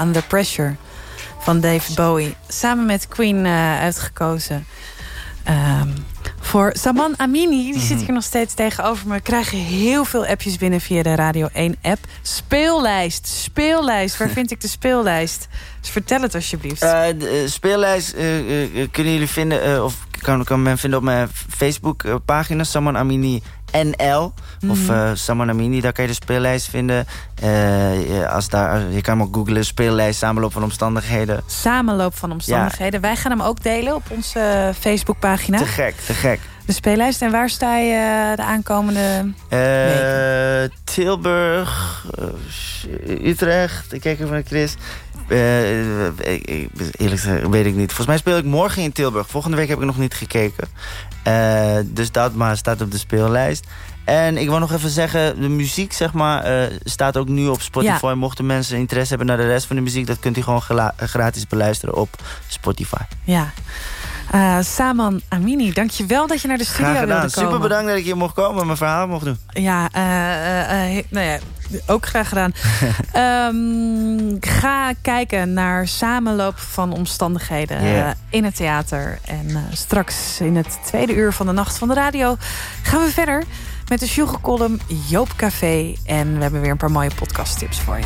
D: Under Pressure van David Bowie. Samen met Queen uh, uitgekozen. Um, voor Saman Amini, die zit mhm. hier nog steeds tegenover me. Krijgen heel veel appjes binnen via de Radio 1-app. Speellijst, speellijst. Waar vind ik de speellijst? Dus vertel het alsjeblieft. Uh,
E: de speellijst kunnen jullie vinden... of kan, kan men vinden op mijn Facebook-pagina. Saman Amini NL. Of uh, Samanamini, daar kan je de speellijst vinden. Uh, als daar, je kan hem ook googlen, speellijst, samenloop van omstandigheden.
D: Samenloop van omstandigheden. Wij gaan hem ook delen op onze uh, Facebookpagina.
E: Te gek, te gek.
D: De speellijst. En waar sta je de aankomende?
E: Tilburg, Utrecht. Ik kijk even naar Chris. Eerlijk gezegd weet ik niet. Volgens mij speel ik morgen in Tilburg. Volgende week heb ik nog niet gekeken. Uh, dus dat maar staat op de speellijst. En ik wil nog even zeggen, de muziek zeg maar, uh, staat ook nu op Spotify. Mochten mensen interesse hebben naar de rest van de muziek... dat kunt u gewoon gratis beluisteren op Spotify.
D: Ja. Uh, Saman Amini, dankjewel dat je naar de studio wilde komen.
E: Super bedankt dat ik hier mocht komen en mijn verhaal mocht doen.
D: Ja, uh, nou ja ook graag gedaan. Ehm, ga kijken naar samenloop van omstandigheden
E: Yeah.
D: eh, in het theater. En eh, straks in het tweede uur van de Nacht van de Radio... gaan we verder met de Sjoege-column Joop Café. En we hebben weer een paar mooie podcasttips voor je.